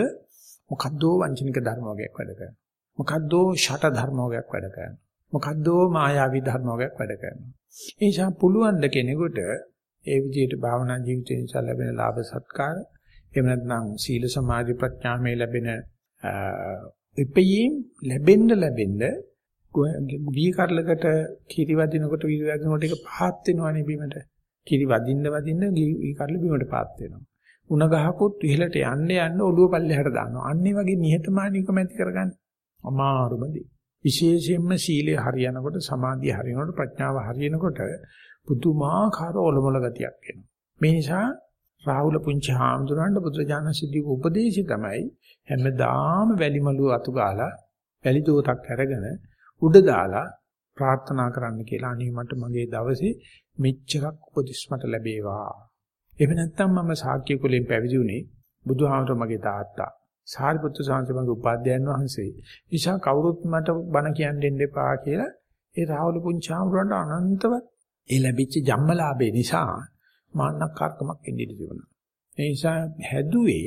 මොකද්දෝ වංචනික ධර්ම වගේක් වැඩ කරනවා. මොකද්දෝ ෂට ධර්ම වගේක් වැඩ කරනවා. මොකද්දෝ මායාවී ධර්ම වගේක් වැඩ කරනවා. ඒ නිසා පුළුවන් ද කෙනෙකුට ඒ විදිහට භාවනා ජීවිතය නිසා ලැබෙන ලාභ සත්කාර එහෙම නැත්නම් සීල සමාධි ප්‍රඥාමේ ලැබෙන ඉපයීම් ලැබෙන්න ලැබෙන්න වී කරලකට කිරි වදිනකොට වී වදිනකොට ඒක පහත් වෙනවනේ බීමට කිරි වදින්න වදින්න වී කරල බීමට පහත් වෙනවා උණ ගහකුත් ඉහළට යන්න යන්න ඔළුව පල්ලෙහාට දානවා. අන්නේ වගේ නිහතමානීකම ඇති කරගන්න අමාරුම දේ. විශේෂයෙන්ම සීලය හරියනකොට සමාධිය හරියනකොට ප්‍රඥාව හරියනකොට පුදුමාකාර ඔලොමල ගතියක් එනවා. මේ නිසා රාහුල පුංචි හාමුදුරන්ට බුදුරජාණන් සිද්ධික උපදේශය තමයි හැමදාම වැලිමලු අතු ගාලා වැලි දෝතක් අරගෙන උඩ දාලා ප්‍රාර්ථනා කරන්න කියලා අනේ මට මගේ දවසේ මෙච්චරක් උපදෙස් මට ලැබේවා. එහෙම නැත්නම් මම ශාක්‍ය කුලයෙන් පැවිදි වුණේ බුදුහාමර මගේ තාත්තා. සාරිපුත්තු සාංශ මගේ උපාධ්‍යයන් වහන්සේ. නිසා කවුරුත් මට බණ කියන්න දෙන්න එපා කියලා ඒ රාහුල පුංචි හාමුදුරන්ට අනන්තවත් ඒ ලැබිච්ච ජම්මලාභේ නිසා මාන්නක්කාරකමක් එන්න ඉඩ තිබුණා. ඒ නිසා හැදුවේ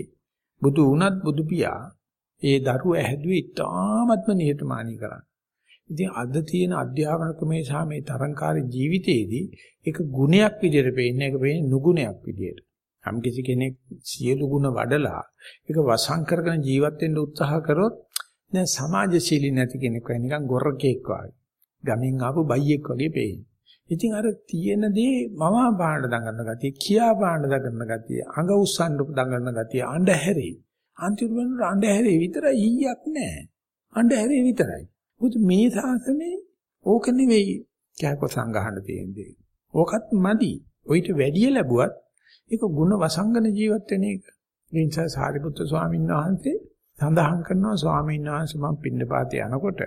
බුදු වුණත් බුදු පියා ඒ දරුවා හැදුවේ ඉතාමත්ම නිහතමානී කරන්න. ඉතින් අද තියෙන අධ්‍යාපන ක්‍රමයේ සහ මේ තරංකාරී ජීවිතයේදී ඒක ගුණයක් විදිහට පේන්නේ ඒක පේන්නේ නුගුණයක් විදිහට. යම් කිසි කෙනෙක් සියලු ගුණ වඩලා ඒක වසං කරගෙන ජීවත් වෙන්න උත්සාහ කරොත් දැන් සමාජශීලී නැති කෙනෙක් වෙයි නිකන් ගොරකෙක් වගේ. ගමින් ආපු බයියෙක් වගේ පේන්නේ. ඉතින් අර තියෙන දේ මම බාහන්න දඟන ගතිය, කියා බාහන්න දඟන ගතිය, අඟ උස්සන්න දඟන ගතිය අඬහැරේ. අන්තිම වෙනකොට අඬහැරේ විතරයි ඊයක් නැහැ. අඬහැරේ විතරයි. මොකද මේ සාසනේ ඕක නෙවෙයි කයක සංගහන තියෙන්නේ. ඕකත් මදි. ඔయిత වැඩිය ලැබුවත් ඒක ಗುಣ වසංගන ජීවත් වෙන එක. ඒ නිසා සාරිපුත්‍ර ස්වාමීන් වහන්සේ සඳහන් කරනවා ස්වාමීන් වහන්සේ මම පින්නපාතේ යනකොට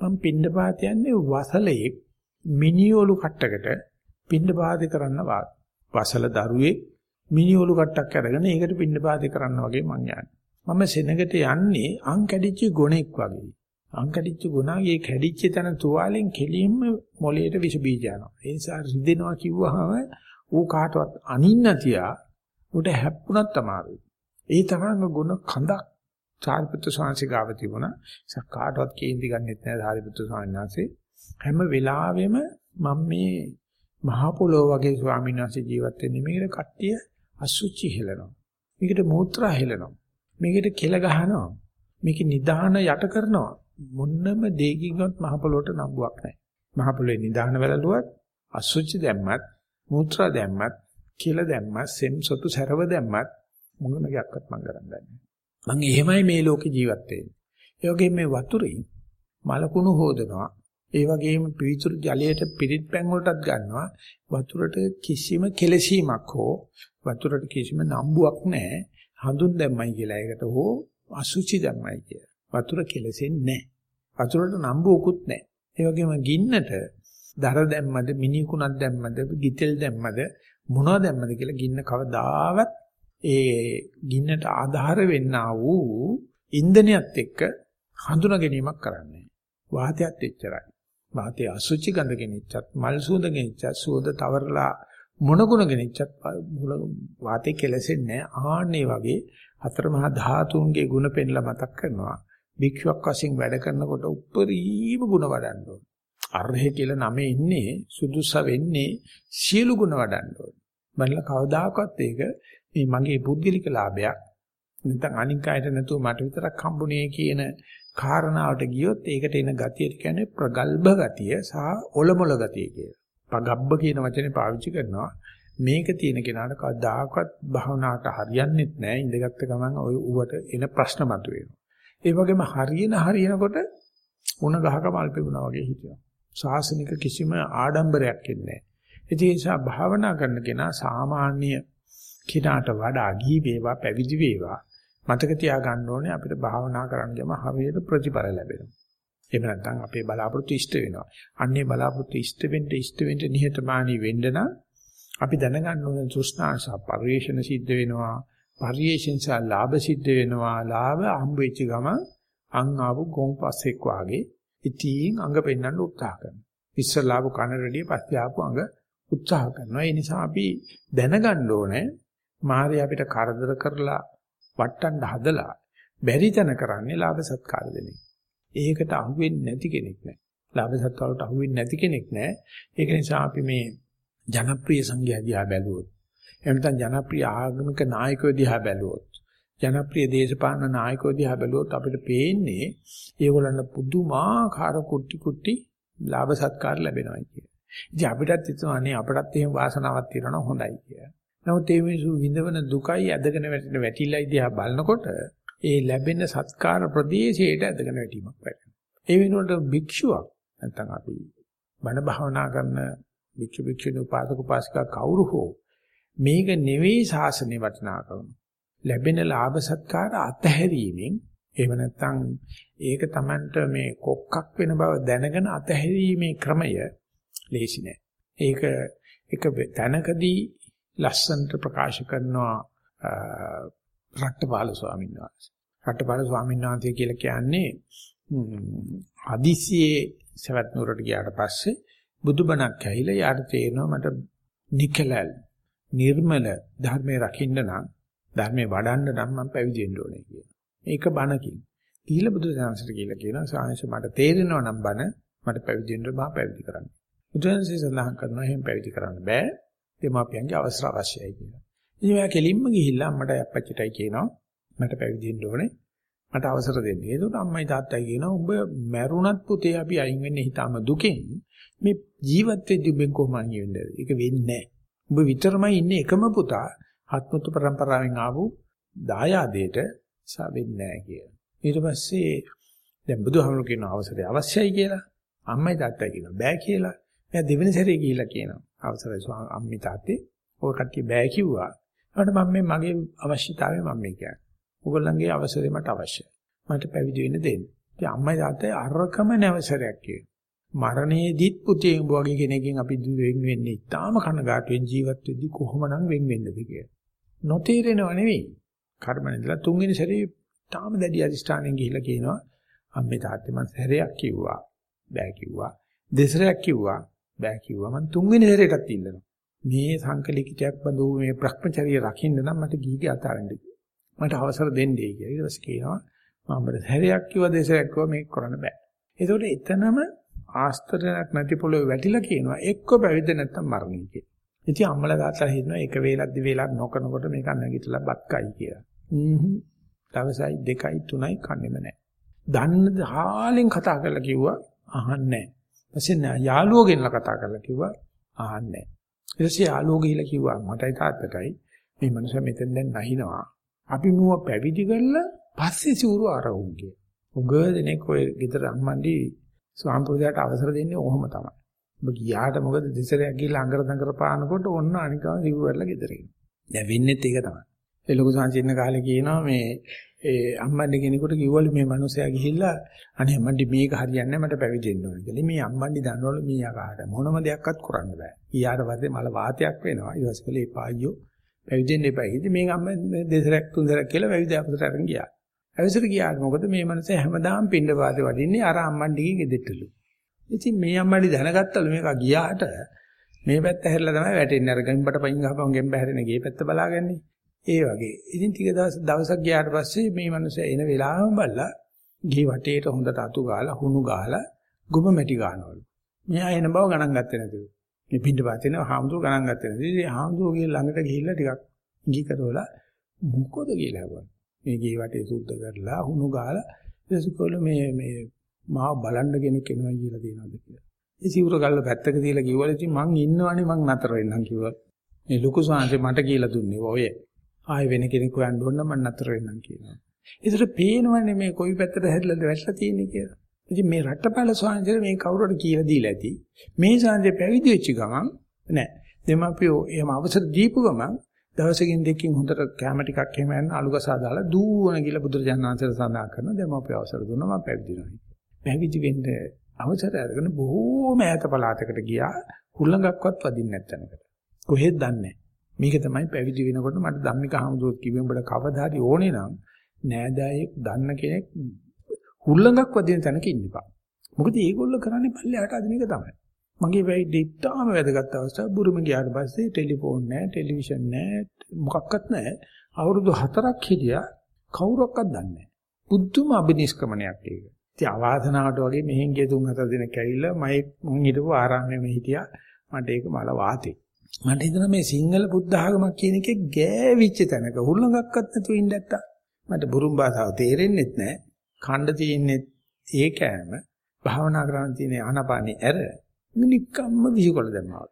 මම පින්නපාත යන්නේ වසලයේ මිනිඔලු කට්ටකට පින්නපාතේ කරන්න වාගේ. වසල දරුවේ මිනිඔලු කට්ටක් අරගෙන ඒකට පින්නපාතේ කරන්න වගේ මං යන්නේ. මම සෙනගට යන්නේ අං කැඩිච්ච ගොණෙක් වගේ. අංකඩිච්ච ගුණාගේ කැඩිච්ච තැන තුවාලෙන් කෙලින්ම මොළයට විස බීජ යනවා. ඒ නිසා රිදෙනවා කිව්වහම ඌ කාටවත් අනින්න තියා උට හැප්පුණත් අමාරුයි. ඒ තරම් ගුණ කඳක් සාරිපුත්‍ර ස්වාමීන් ගාව තිබුණා. ඒක කාටවත් කේන්ති ගන්නෙත් නෑ සාරිපුත්‍ර ස්වාමීන් වහන්සේ. හැම වෙලාවෙම මම මේ මහා පොළොව වගේ ස්වාමීන් වහන්සේ ජීවත් වෙන්නේ මේකට කට්ටිය අසුචි හෙලනවා. මේකට මූත්‍රා හෙලනවා. මේකට කෙල ගහනවා. මේක නිදාන යට කරනවා. මොන්නම දෙයකින්වත් මහ පොළොවට නම්බුවක් නැහැ. මහ පොළොවේ නිදාන වැළලුවත් අසුචි දැම්මත් මූත්‍රා දැම්මත් කෙල දැම්මත් සෙම් සොතු සරව දැම්මත් මොනම ගයක්වත් මම කරන්නේ නැහැ. මම එහෙමයි මේ ලෝකේ ජීවත් වෙන්නේ. ඒ වගේම මේ වතුරේ මලකුණු හොදනවා. ඒ වගේම පිවිතුරු ජලයට පිරිත් පැන් වලටත් ගන්නවා. වතුරට කිසිම කෙලසීමක් හෝ වතුරට කිසිම නම්බුවක් නැහැ. හඳුන් දැම්මයි කියලා ඒකට හෝ අසුචි දැම්මයි කියලා. වතුර කෙලසෙන්නේ නැහැ. වතුරට නම්බුවකුත් නැහැ. ඒ වගේම ගින්නට දර දැම්මද මිනිකුණක් දැම්මද ගිතෙල් දැම්මද මොනවද දැම්මද කියලා ගින්න කවදාවත් ඒ ගින්නට ආධාර වෙන්නා වූ ඉන්ධනයත් එක්ක හඳුනා ගැනීමක් කරන්නේ. වාතයත් එච්චරයි. වාතයේ අසුචි ගඳ ගෙනිච්චත් මල් සුවඳ ගෙනිච්චත් සුවඳ තවරලා මොන ගුණ ගෙනිච්චත් වාතේ කෙලසෙන්නේ ආන්නේ වගේ හතර මහා ධාතුන්ගේ ගුණ පෙන්ලා මතක් කරනවා. භික්ෂුවක් වශයෙන් වැඩ කරනකොට උප්පරීම ගුණ වඩන්න ඕන. අරහෙ කියලා නමේ ඉන්නේ සුදුස වෙන්නේ සියලු ගුණ වඩන්න ඕන. මනලා කවදාකවත් ඒක මේ මගේ පුද්ගලික ලාභයක් නැත්නම් අනික් අයට නැතුව මට විතරක් හම්බුනේ කියන කාරණාවට ගියොත් ඒකට එන ගතියට කියන්නේ ප්‍රගල්භ ගතිය සහ ඔලොමොල ගතිය කියලා. පගබ්බ කියන වචනේ පාවිච්චි කරනවා. මේක තියෙන කෙනාට කවදාකවත් භවනාට හරියන්නේත් නැහැ. ඉඳගත්ත ගමන් ඔය ඌවට එන ප්‍රශ්න මතුවෙනවා. ඒ වගේම හරියන හරියනකොට උණ ගහක මල් පෙවුනා වගේ හිටිනවා. ශාසනික කිසිම ආඩම්බරයක් ඉන්නේ නැහැ. ඒ නිසා භාවනා කරන කෙනා සාමාන්‍ය කිනාට වඩා ගිහි වේවා පැවිදි වේවා මතක තියාගන්න ඕනේ අපිට භාවනා කරන්න ගියම හරියට ප්‍රතිඵල ලැබෙනවා. එහෙම නැත්නම් අපේ බලාපොරොත්තු ඉෂ්ට වෙනවා. අන්නේ බලාපොරොත්තු ඉෂ්ට වෙන්න ඉෂ්ට වෙන්න නිහතමානී වෙන්න නම් අපි දැනගන්න ඕනේ තෘෂ්ණාස පරිේශන සිද්ධ වෙනවා. පරිේශෙන්ස ලාභ සිද්ධ වෙනවා. ලාභ හම්බ වෙච්ච ගම අං ආපු ගොන් පස්සෙක් වාගේ ඉතින් අඟ පෙන්වන්න උත්සාහ කරනවා. ඉස්සලා ආපු කන රෙඩිය පස්සේ ආපු අඟ උත්සාහ කරනවා. ඒ නිසා අපි දැනගන්න ඕනේ මාරය අපිට කරදර කරලා වට්ටන්න හදලා බැරි තැන කරන්නේ ලාභ සත්කාර දෙන එක. ඒකට අහුවෙන්නේ නැති කෙනෙක් නෑ. ලාභ සත්කාරට අහුවෙන්නේ නැති කෙනෙක් නෑ. ඒක නිසා අපි මේ ජනප්‍රිය සංඝයා දිහා බැලුවොත් එහෙම නැත්නම් ජනප්‍රිය ආගමික නායකයෝ දිහා බැලුවොත් ජනප්‍රිය දේශපාලන නායකයෝ දිහා බැලුවොත් අපිට පේන්නේ ඒගොල්ලන්ට පුදුමාකාර කුටි කුටි ලාභ සත්කාර ලැබෙනවා කියන. ඉතින් අපිටත් හිතනවා අනේ අපටත් එහෙම වාසනාවක් තියෙනවා නම් හොඳයි කියලා. නමුත් මේ මිනිස්සු විඳවන දුකයි ඇදගෙන වැටෙන වැටිලා දිහා බලනකොට ඒ ලැබෙන සත්කාර ප්‍රදේශයට ඇදගෙන වැටීමක් වෙනවා. ඒ වෙනුවට භික්ෂුවක් නැත්නම් අපි බණ භාවනා කරන භික්ෂු භික්ෂුණී උපාසක උපාසිකා කවුරු හෝ මේක නෙවෙයි ශාසනය වටිනාකම. ලැබෙන ලාභ සත්කාර අතහැරීමෙන් එහෙම නැත්නම් ඒක Tamanට මේ කොක්කක් වෙන බව දැනගෙන අතහැරීමේ ක්‍රමය ලේසි නෑ. ඒක එක තැනකදී ලස්සන්ට ප්‍රකාශ කරනවා රට්ටපාල ස්වාමීන් වහන්සේ. රට්ටපාල ස්වාමීන් වහන්සේ කියලා කියන්නේ හදිසියේ සවැත් නුරට ගියාට පස්සේ බුදුබණක් ඇහිලා යාට තේරෙනවා මට නිකලල් නිර්මල ධර්මයේ රකින්න නම් ධර්මයේ වඩන්න නම් මම පැවිදි වෙන්න ඕනේ කියලා. මේක බණකින්. කියලා බුදුසසුනට කියලා කියනවා සාංශ මට තේරෙනවා නම් බණ මට පැවිදි වෙන්න බා පැවිදි කරන්න. බුදුන්සේ සඳහන් කරනවා එහෙම පැවිදි කරන්න බෑ. දෙමාපියන්ගේ අවසර අවශ්‍යයි කියලා. ඉතින් එයා කෙලින්ම ගිහිල්ලා අම්මට අප්පච්චිටයි කියනවා මට පැවිදි වෙන්න ඕනේ. මට අවසර දෙන්න. ඒකට අම්මයි තාත්තයි කියනවා උඹ මැරුණත් පුතේ අපි අයින් වෙන්නේ හිතාම දුකෙන්. මේ ජීවත් වෙද්දී උඹෙන් කොහොම අයින් වෙන්නේ? ඒක වෙන්නේ නැහැ. උඹ විතරමයි ඉන්නේ එකම පුතා හත්මුතු પરම්පරාවෙන් ආපු දායාදයට සවෙන්නේ නැහැ කියලා. ඊට පස්සේ දැන් බුදුහාමුදුරු කියන අවසරය අවශ්‍යයි කියලා. අම්මයි තාත්තයි කියනවා බෑ කියලා. එයා දෙවෙනි සැරේ ගිහිල්ලා කියනවා. අවසරයි අම්මි තාත්තේ. ඔය කට්ටිය බෑ කිව්වා. ඒකට මම මේ මගේ අවශ්‍යතාවය මම මේ කියන්නේ. ඔයගොල්ලන්ගේ අවසරය මට අවශ්‍යයි. මට පැවිදි වෙන්න දෙන්න. ඉතින් අම්මයි තාත්තයි අරකම නැවසරයක් කියනවා. මරණයේදීත් පුතේ උඹ වගේ කෙනෙක්ගෙන් අපි වෙන් වෙන්නේ ඉතාලම කනගාටුවෙන් ජීවත් වෙද්දී කොහොමනම් වෙන් වෙන්නද කියලා. නොතේරෙනව නෙවෙයි. කර්මණිදලා තුන්වෙනි සැරේ තාම දැඩි අධිෂ්ඨානෙන් ගිහිල්ලා කියනවා අම්මේ තාත්තේ මං සැරයක් කිව්වා. බෑ කිව්වා. දෙසරයක් කිව්වා. බෑ කිව්වා. මං තුන්වෙනි සැරේටත් ඉල්ලනවා. මේ සංකලිකිතයක් බඳු මේ Brahmacharya රකින්න නම් මට ගිහිගේ අතාරින්න මට අවසර දෙන්නේ කියලා. ඊට පස්සේ කියනවා මම අපිට සැරයක් කිව්වා දෙසරයක් කිව්වා මේක කරන්න බෑ. ඒකෝට එතනම ආස්තරයක් නැති පොළොවේ වැටිලා කියනවා එක්ක පැවිද්ද නැත්තම් මරණය කියලා. ඉතින් අම්මලා තාත්තලා හිතනවා එක වේලක් දිවේලක් නොකනකොට මේක නැගිටලා බත් කයි කියලා. හ්ම්. දවසයි දෙකයි තුනයි කන්නේම නැහැ. දන්න හාලෙන් කතා කරලා කිව්වා අහන්නේ නැහැ. ඊපස්සේ යාළුවෝ ගෙනලා කතා කරලා කිව්වා අහන්නේ නැහැ. ඊට පස්සේ යාළුවෝ ගිහිල්ලා කිව්වා මටයි තාත්තටයි මේ මනුස්සයා මෙතෙන් දැන් නැහිනවා. අපි මුව පැවිදි කරලා පස්සේ සිවුරු ආරවුම් කිය. උගදෙනෙක් ඔය ගෙදර අම්මන්ඩි ස්වාමපුරුෂයාට අවසර දෙන්නේ ඔහොම තමයි. ඔබ ගියාට මොකද දෙසරයක් ගිහලා අඟර දඟර පානකොට ඔන්න අනිකා සිවුරු වල ගෙදර ඉන්න. දැන් වෙන්නේත් ඒක තමයි. ඒ ලොකු සංචින්න කාලේ කියනවා මේ ඒ අම්මන්ඩි කෙනෙකුට කිව්වලු මේ මිනිසයා ගිහිල්ලා අනේ අම්මන්ඩි මේක හරියන්නේ නැහැ මට පැවිදෙන්න ඕනේ කියලා. මේ අම්මන්ඩි දන්නවලු මීයා කාට මොනම දෙයක්වත් කරන්න බෑ. ඊයාට පස්සේ මල වාතයක් වෙනවා. පස්සේ කලේ පායියෝ පැවිදෙන්න එපා. ඉතින් මේක අම්ම දෙසරක් තුන්සරක් කියලා පැවිදි අපතට අරන් ගියා. අවසර ගියාට මොකද මේ මනුස්සයා හැමදාම පින්ඩ පාතේ වඩින්නේ අර අම්මන්ඩිගේ ගෙදෙට්ටලු. ඉතින් මේ අම්මන්ඩි දැනගත්තලු මේක ගියාට මේ පැත්ත හැරිලා තමයි වැටෙන්නේ. අර ගම්බට පයින් ගහපම ගෙම්බ හැරෙන ගේ පැත්ත බලාගන්නේ. ඒ වගේ. ඉතින් ටික දවස් දවසක් ගියාට පස්සේ මේ මනුස්සයා එන වෙලාවම බලලා ගේ වටේට හොඳට අතු ගාලා හුණු ගාලා ගොම මැටි ගන්නවලු. මෙයා එන බව ගණන් ගත්තේ නැතිව. මේ පිටිපස්සේ තියෙන හාමුදුරු ගණන් ගත්තේ නැති. ඉතින් හාමුදුරුවෝ ළඟට ගිහිල්ලා ටිකක් ඉඟි කරවලා මොකද කියලා හවුවා. මේ ගේ වටේ සුද්ධ කරලා හුණු ගාලා ඊටසකොල මේ මේ මාව බලන්න කෙනෙක් එනවා කියලා දෙනවද කියලා. ඒ සිවුර ගල්ල පැත්තක තියලා කිව්වල ඉතින් මං ඉන්නවනේ මං නතර වෙන්නම් කිව්වා. මේ ලොකු සාංශේ මට කියලා දුන්නේ ඔය. ආයෙ වෙන කෙනෙක් හොයන්න ඕන නම් මං නතර වෙන්නම් කියනවා. ඒතර පේනවනේ මේ කොයි පැත්තට හැරිලාද වැටලා තියෙන්නේ කියලා. ඉතින් මේ රටපැල ස්වාමීන් මේ කවුරුහරි කියලා දීලා ඇති. මේ ස්වාමීන් පැවිදි වෙච්ච ගමන් නෑ. දෙමාපියෝ එහෙම අවසර දීපු ගමන් දවසකින් දෙකකින් හොඳට කැම ටිකක් එහෙම යන අලුගසා දාලා දූවන කියලා බුදුරජාණන් වහන්සේට සඳහන් කරන දෙමාපියෝ අවසර දුන්නා මම පැවිදි වෙනවා. පැවිදි වෙන්න අවසර අරගෙන බොහෝම ඈත පළාතකට ගියා. හුළඟක්වත් වදින්නේ නැත්තනකට. කොහෙද දන්නේ මේක තමයි පැවිදි වෙනකොට මට ධම්මික හමුදුවත් කිව්වේ උඹට කවදා හරි ඕනේ නම් නෑදෑයෙක් දන්න කෙනෙක් හුල්ලඟක් වදින තැනක ඉන්නපා. මොකද මේගොල්ලෝ කරන්නේ පල්ලෙහාට අදින එක තමයි. මගේ වෙයිඩ් ඉතාම වැදගත් අවස්ථාව බුරුම ගියාට පස්සේ ටෙලිෆෝන් නැහැ, ටෙලිවිෂන් නැහැ, මොකක්වත් නැහැ. අවුරුදු 4ක් හිටියා කවුරක්වත් දන්නේ නැහැ. බුද්ධම අබිනිෂ්ක්‍මණයක් ඒක. ඉතින් අවාසනාවට වගේ මෙහෙන් ගිය තුන් හතර දිනක් ඇවිල්ලා මම මං හිටපු ආරාමයේ හිටියා. මට ඒක මල වාතේ. මට හිතෙනවා මේ සිංහල බුද්ධ ආගමක් කියන එකේ ගෑවිච්ච තැනක හුල්ලඟක්වත් නැතුව ඉන්න නැත්තා. මට බුරුම් භාෂාව තේරෙන්නේ නැහැ. ඛණ්ඩ තියෙන්නේ ඒ කෑම භාවනා කරන්න තියෙන ආනපානේ ඇර නිකම්ම විහිකොල දැම්මා.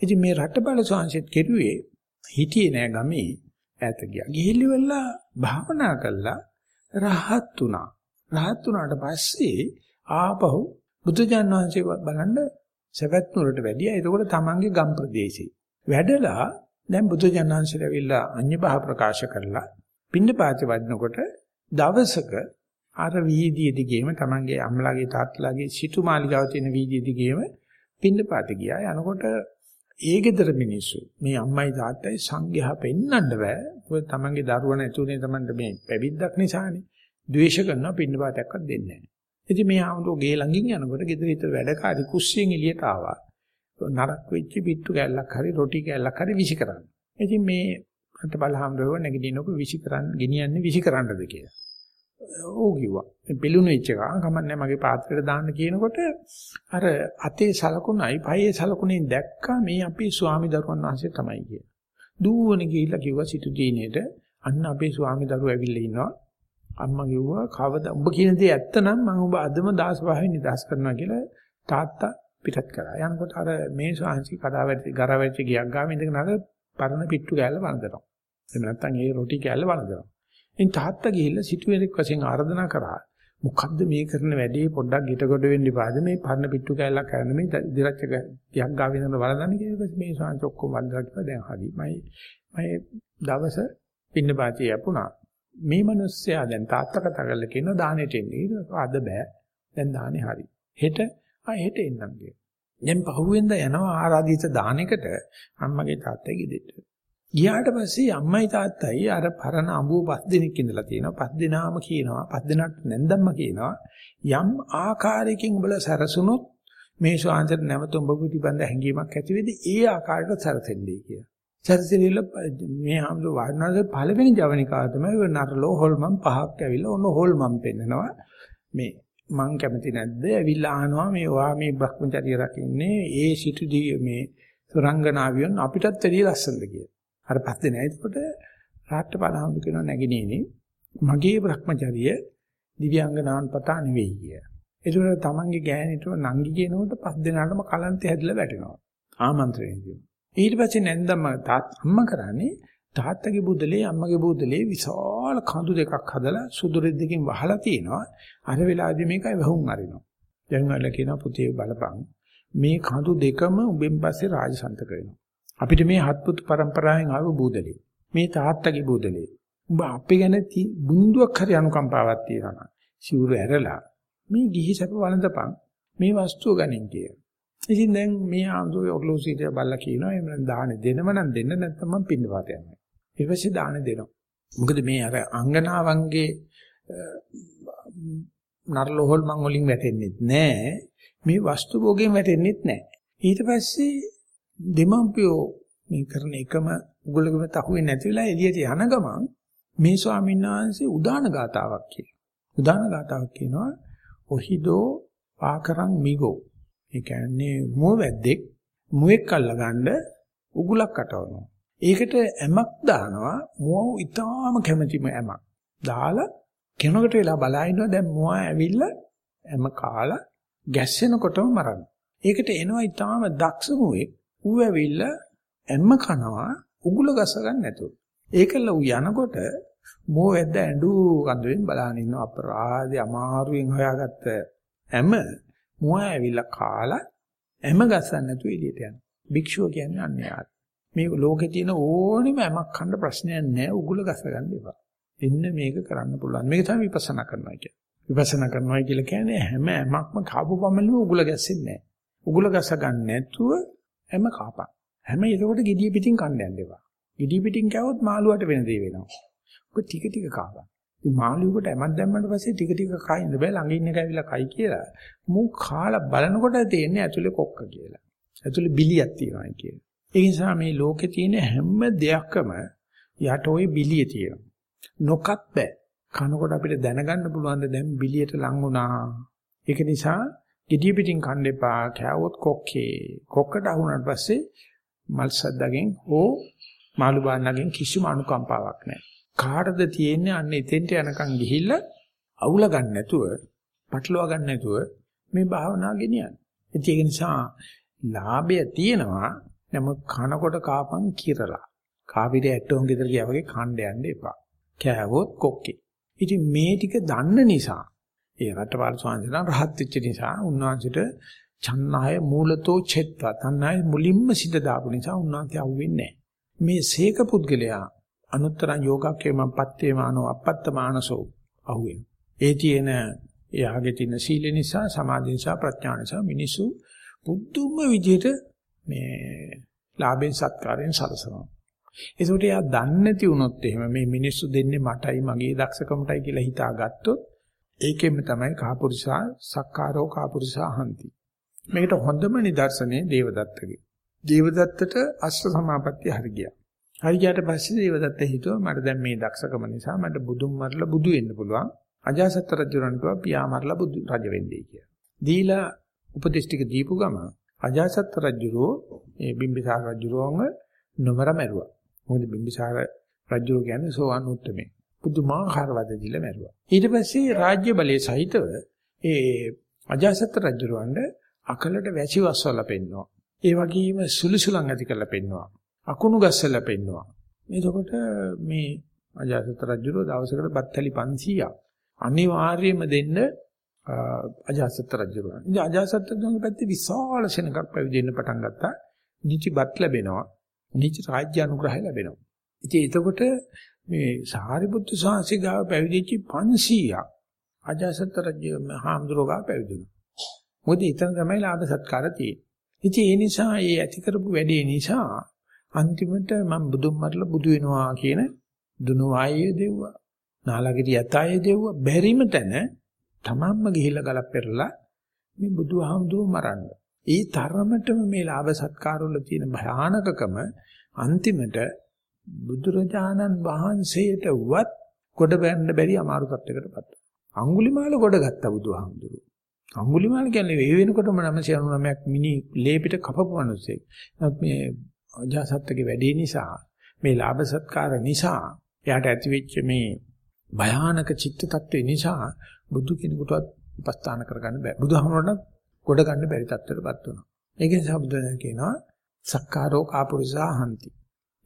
ඉතින් මේ රටබල සංසෙත් කෙරුවේ හිටියේ නෑ ගමේ ඈත ගියා. ගිහිලි වෙලා භාවනා කළා රහත් උනා. රහත් උනාට පස්සේ ආපහු බුදුජාන විශ්වසේ බලන්න සවැත් නුරට වැඩියා. එතකොට තමන්ගේ ගම් ප්‍රදේශේ. වැඩලා දැන් බුදුජාන විශ්වසේ ඇවිල්ලා අඤ්ඤ බහ ප්‍රකාශ කරලා පින්න පාති වඩනකොට දවසක අර වීදියේ දිගේම Tamange අම්මලාගේ තාත්තලාගේ සිටු මාලිගාව තියෙන වීදියේ දිගේම පින්නපාත ගියා. යනකොට ඒ ගෙදර මිනිස්සු මේ අම්මයි තාත්තයි සංඝයා පෙන්වන්න බෑ. මොකද Tamange දරුවා නැතුනේ Tamanට මේ පැවිද්දක් නිසානේ. ද්වේෂ කරනවා පින්නපාතයක්වත් දෙන්නේ නැහැ. ඉතින් මේ ආමුදෝ ගේ ළඟින් යනකොට ගෙදර හිට වැඩකාරී කුස්සියෙන් එළියට ආවා. නරක් වෙච්ච පිට්ටු කැල්ලක් හරි රොටි කැල්ලක් හරි විසි කරන්න. ඉතින් මේ අත බලහම්රව නැගිටිනකොට විසි කරන්න ගෙනියන්නේ විසි කරන්නද කියලා. ඕ කිව්වා. මේ පිළුණු වෙච්ච එක කමන්නේ මගේ පාත්‍රයට දාන්න කියනකොට අර අතේ සලකුණයි පයේ සලකුණෙන් දැක්කා මේ අපේ ස්වාමි දරුවන් වහන්සේ තමයි කියලා. දූවන ගිහිල්ලා කිව්වා සිටු දිනේට අන්න අපේ ස්වාමි දරුවෝ ඇවිල්ලා ඉන්නවා. අම්මා කිව්වා කවද උඹ කියන දේ ඇත්ත නම් මම ඔබ අදම 15 නිදාස් කරනවා කියලා තාත්තා පිටත් කරා. යනකොට අර මේ ස්වාමීන් කඩාවැටි ගරවැටි ගියක් ගාම ඉඳගෙන අර පරණ පිට්ටු කෑල්ල වන්දනවා. එහෙම නැත්නම් ඒ රොටි කෑල්ල වන්දනවා. ඉතින් තාත්තා ගිහිල්ලා සිටුවෙක් වශයෙන් ආර්දනා කරා. මොකද්ද මේ කරන වැඩේ පොඩ්ඩක් ගෙටකොට වෙන්න ඉපාද මේ පරණ පිට්ටු කැල්ලක් කරන මේ දිරච්ච ටිකක් ගාව ඉඳන් බලදන්නේ කියලා මේ සංස ඔක්කොම වන්දනා කියලා දැන් හරි. මම මම දවස පින්න පාතිය යපුණා. මේ මිනිස්සයා දැන් තාත්තා කතා කරලා කියනවා දානෙට එන්නේ. අද බෑ. දැන් දානේ හරි. හෙට ආ හෙට එන්නම් කියලා. දැන් පහුවෙන්ද යනවා ආරාධිත දානෙකට අම්මගේ තාත්තගේ ගෙදෙට්ට. ගියාට පස්සේ අම්මයි තාත්තයි අර පරණ අඹුව පස් දිනක් ඉඳලා තියෙනවා. පස් දිනාම කියනවා. පස් දිනක් නැන්දම්ම කියනවා. යම් ආකාරයකින් උඹලා සැරසුනොත් මේ ශාන්තර නැවත උඹ පිටිබඳ හැඟීමක් ඇති වෙද ඒ ආකාරයට සැරසෙන්නේ කියලා. සැරසෙලිල මේ ආම්ද වර්ණනාවේ පළවෙනි ජවනිකාව තමයි නරලෝ හොල්මන් පහක් ඇවිල්ලා ඔන්න හොල්මන් පෙන්නනවා. මේ මං කැමති නැද්ද? ඇවිල්ලා අහනවා මේ ඔයා මේ Brahmacharya රකින්නේ ඒ සිටුදී මේ සුරංගනාවියන් අපිටත් වැඩිය ලස්සනද කියලා. අර පස්සේ නෑ. ඒකට රාත්‍රපාල හඳු කියනවා නැගිනේනේ. මගේ Brahmacharya දිව්‍යාංගනාවන් පතා නෙවෙයි කිය. ඒකට තමන්ගේ ගෑණිට නංගි කියනකොට පස් දෙනාටම කලන්තය හැදිලා වැටෙනවා. ආමන්ත්‍රණය දෙනවා. ඊට පස්සේ නැන්දම තාත් අම්මා කරන්නේ තාත්තගේ බුදලේ අම්මගේ බුදලේ විශාල කඳු දෙකක් හදලා සුදු රෙද්දකින් වහලා තිනවා. අර වෙලාවේදී මේකයි වහුන් අරිනවා. දැන් වල කියනවා පුතේ බලපං මේ කඳු දෙකම උඹෙන් පස්සේ රාජසන්තක වෙනවා. අපිට මේ හත්පුත් પરම්පරාවෙන් ආව බුදලේ. මේ තාත්තගේ බුදලේ. උඹ අපි ගැන බුඳුවක් හරි අනුකම්පාවක් තියනවා. සිවුරු ඇරලා මේ ගිහි සැප වළඳපන් මේ වස්තුව ගනින් කිය. ඉතින් දැන් මේ ආම්සෝ ඔග්ලෝසීට බල්ලා කියනවා එහෙනම් දාහනේ දෙනව නම් දෙන්න නැත්නම් මම පින්න පාත යනවා. ඊට පස්සේ දාහනේ දෙනවා. මොකද මේ අර අංගනාවන්ගේ නරලොහල් මං වලින් වැටෙන්නෙත් නෑ. මේ වස්තු භෝගයෙන් වැටෙන්නෙත් නෑ. ඊට පස්සේ දෙමම්පියෝ මේ කරන එකම උගලකම තහුවෙන්නේ නැති වෙලා එළියට යන ගමන් මේ ස්වාමීන් වහන්සේ උදාන ගාතාවක් කියනවා. උදාන ගාතාවක් කියනවා ඔහිදෝ පාකරං මිගෝ. ඒ කියන්නේ මුවවැද්දෙක් මුවෙක් අල්ලගන්න උගුලක් අටවනවා. ඒකට ඇමක් දානවා මුවව ඊටාම කැමැතිම ඇමක්. දාලා කෙනෙකුට වෙලා බලා ඉන්නවා දැන් මුවා ඇවිල්ලා ඇම කාලා ගැස්සෙනකොටම මරන්න. ඒකට එනවා ඊටාම දක්ෂ මුවෙක්. ඌ ඇවිල්ලා ඇම්ම කනවා උගුල ගස ගන්න නැතුව. ඒකල ඌ යනකොට මෝ වැද්ද ඇඬු කඳුෙන් බලන ඉන්න අපරාධي අමාරුවෙන් හොයාගත්ත ඇම මුවා ඇවිල්ලා කාලා ඇම ගස්සන්න නැතුව එළියට යනවා. භික්ෂුව කියන්නේ අන්‍යයාත්. මේ ලෝකේ තියෙන ඕනෙම ඇමක් කන්න ප්‍රශ්නයක් නැහැ උගුල ගස ගන්න එපා. එන්න මේක කරන්න පුළුවන්. මේක තමයි විපස්සනා කරනවා කියන්නේ. විපස්සනා කරනවා කියලා කියන්නේ හැම ඇමක්ම කාපු පමණම උගුල ගැස්සෙන්නේ නැහැ. උගුල ගස ගන්න නැතුව හැම කාපක්. හැම එතකොට gediya පිටින් කන්න යන්න එපා. gediya පිටින් කෑවොත් මාළුවට වෙන දේ වෙනවා. ඔක ටික ටික කාපන්. ඉතින් මාළුවෙකුට ඇමක් දැම්මට පස්සේ ටික ටික කයින්ද බෑ ළඟ ඉන්න එක ඇවිල්ලා කයි කියලා. මූ කාලා බලනකොට තේන්නේ ඇතුලේ කොක්ක කියලා. ඇතුලේ බිලියක් තියෙනවා කියලා. ඒ නිසා මේ ලෝකේ තියෙන හැම දෙයක්ම යට ওই බිලිය තියෙනවා. නොකත් බෑ. කනකොට අපිට දැනගන්න පුළුවන් දැන් බිලියට ලං වුණා. ඒක නිසා gediya pitin කන්න එපා. කෑවොත් කොක්කේ. කොක්කට අහුණාට පස්සේ මල් සද්දගෙන් හෝ මාළු බාන්නගෙන් කිසිම අනුකම්පාවක් නැහැ. කාටද තියෙන්නේ අන්න එතෙන්ට යනකම් ගිහිල්ලා අවුල ගන්න නැතුව, පටලවා ගන්න නැතුව මේ භාවනාව ගෙනියන්න. ඒක නිසා ලාභය තියෙනවා. නමුත් කනකොට කාපන් කිරලා. කාපිරේ ඇටෝන් ගෙදර ගියා වගේ කණ්ඩ යන්න එපා. කෑවොත් කොක්කේ. ඉතින් මේ ටික දන්න නිසා ඒ රටවල් ස්වාමීන් රහත් වෙච්ච නිසා උන්වහන්සේට චන්නාය මූලතෝ චෙත්වා තන්නයි මුලින්ම සිට දාපු නිසා උන්වහන්සේ අහුවෙන්නේ මේ සීක පුද්ගලයා අනුත්තරං යෝගක්කේමං පත්තේමානෝ අපත්තමානසෝ අහුවෙන. ඒ තියෙන එයාගේ තියෙන සීල නිසා සමාධි නිසා ප්‍රඥා නිසා මිනිසු බුද්ධුම විදියට මේ ලාභෙන් සත්කාරයෙන් සලසනවා. ඒකට එයා දන්නේ නැති වුණොත් එහෙම මේ මිනිස්සු දෙන්නේ මටයි මගේ දක්ෂකමටයි කියලා හිතාගත්තොත් ඒකෙම තමයි කාපුරුෂා සක්කාරෝ කාපුරුෂා හන්ති. මේකට හොඳම නිදර්ශනේ දේවදත්තගේ. දේවදත්තට අෂ්ට සමාපත්තිය හරි ගියා. හරි ගියාට පස්සේ දේවදත්ත හිතුවා මට දැන් මේ දක්ෂකම නිසා මට බුදුන් මරලා බුදු වෙන්න පුළුවන්. අජාසත් රජුරන්ට කිව්වා පියා මරලා බුදු රජ වෙන්නයි කියලා. දීලා උපදේශ ටික දීපු ගම අජාසත් රජුරෝ ඒ බිම්බිසාර රජුරෝංග නොමර මැරුවා. මොකද බිම්බිසාර රජු කියන්නේ සෝවන් උත්තමේ. පුදුමාකාර වද දීලා මැරුවා. ඊට පස්සේ රාජ්‍ය බලයේ සහිතව ඒ අජාසත් රජුරවඬ අකලට වැසි වස්සලා පෙන්නවා. ඒ වගේම සුළුසුලන් ඇති කරලා පෙන්නවා. අකුණු ගස්සලා පෙන්නවා. එතකොට මේ අජාසත් රජුරෝ දවසකට බත්තලි 500ක් අනිවාර්යයෙන්ම දෙන්න අජාසත් රජුරෝ. ඉතින් අජාසත් රජුගේ පැත්තේ විශාල සෙනඟක් පැවිදෙන්න පටන් ගත්තා. නිචිපත් ලැබෙනවා. නිච රාජ්‍ය අනුග්‍රහය ලැබෙනවා. ඉතින් එතකොට මේ සාරිපුත්තු සාංශි ගාව පැවිදිච්ච 500ක් අජාසත් රජු මහාමුදුරෝ ගාව පැවිදුණා. මොකද ඊතන තමයි ලාභ සත්කාර තියෙන්නේ. ඉතින් ඒ නිසා ඒ ඇති කරපු වැඩේ නිසා අන්තිමට මම බුදුන් මරලා බුදු වෙනවා කියන දුනු ආයේ දෙව්වා. නාලගිරි යතයේ දෙව්වා. බැරිම තැන තමන්ම ගිහිල්ලා ගලක් පෙරලා මේ බුදුහාමුදුරුවෝ මරන්න. ඒ තරමටම මේ ලාභ සත්කාර වල තියෙන භයානකකම අන්තිමට බුදුරජාණන් වහන්සේට වත් කොට බැන්න බැරි අමාරු තත්යකටපත් අඟුලිමාල ගොඩ ගත්තා බුදුහාමුදුරුවෝ. අඟුලිමාල කියන්නේ ඒ වෙනකොටම 999ක් මිනි ලේපිට කපපු මිනිස්සෙක්. නමුත් මේ අජාසත්තගේ වැඩේ නිසා මේ ලාභ සත්කාර නිසා එයාට ඇතිවෙච්ච මේ භයානක චිත්ත tattwe නිසා බුදු කෙනෙකුටවත් උපස්ථාන කරගන්න බෑ. බුදුහාමුදුරන්ට ගොඩ ගන්න බැරි තත්ත්වයකටපත් වෙනවා. ඒක නිසා බුදුන් කියනවා සක්කාරෝ කාපුරුසා හන්ති.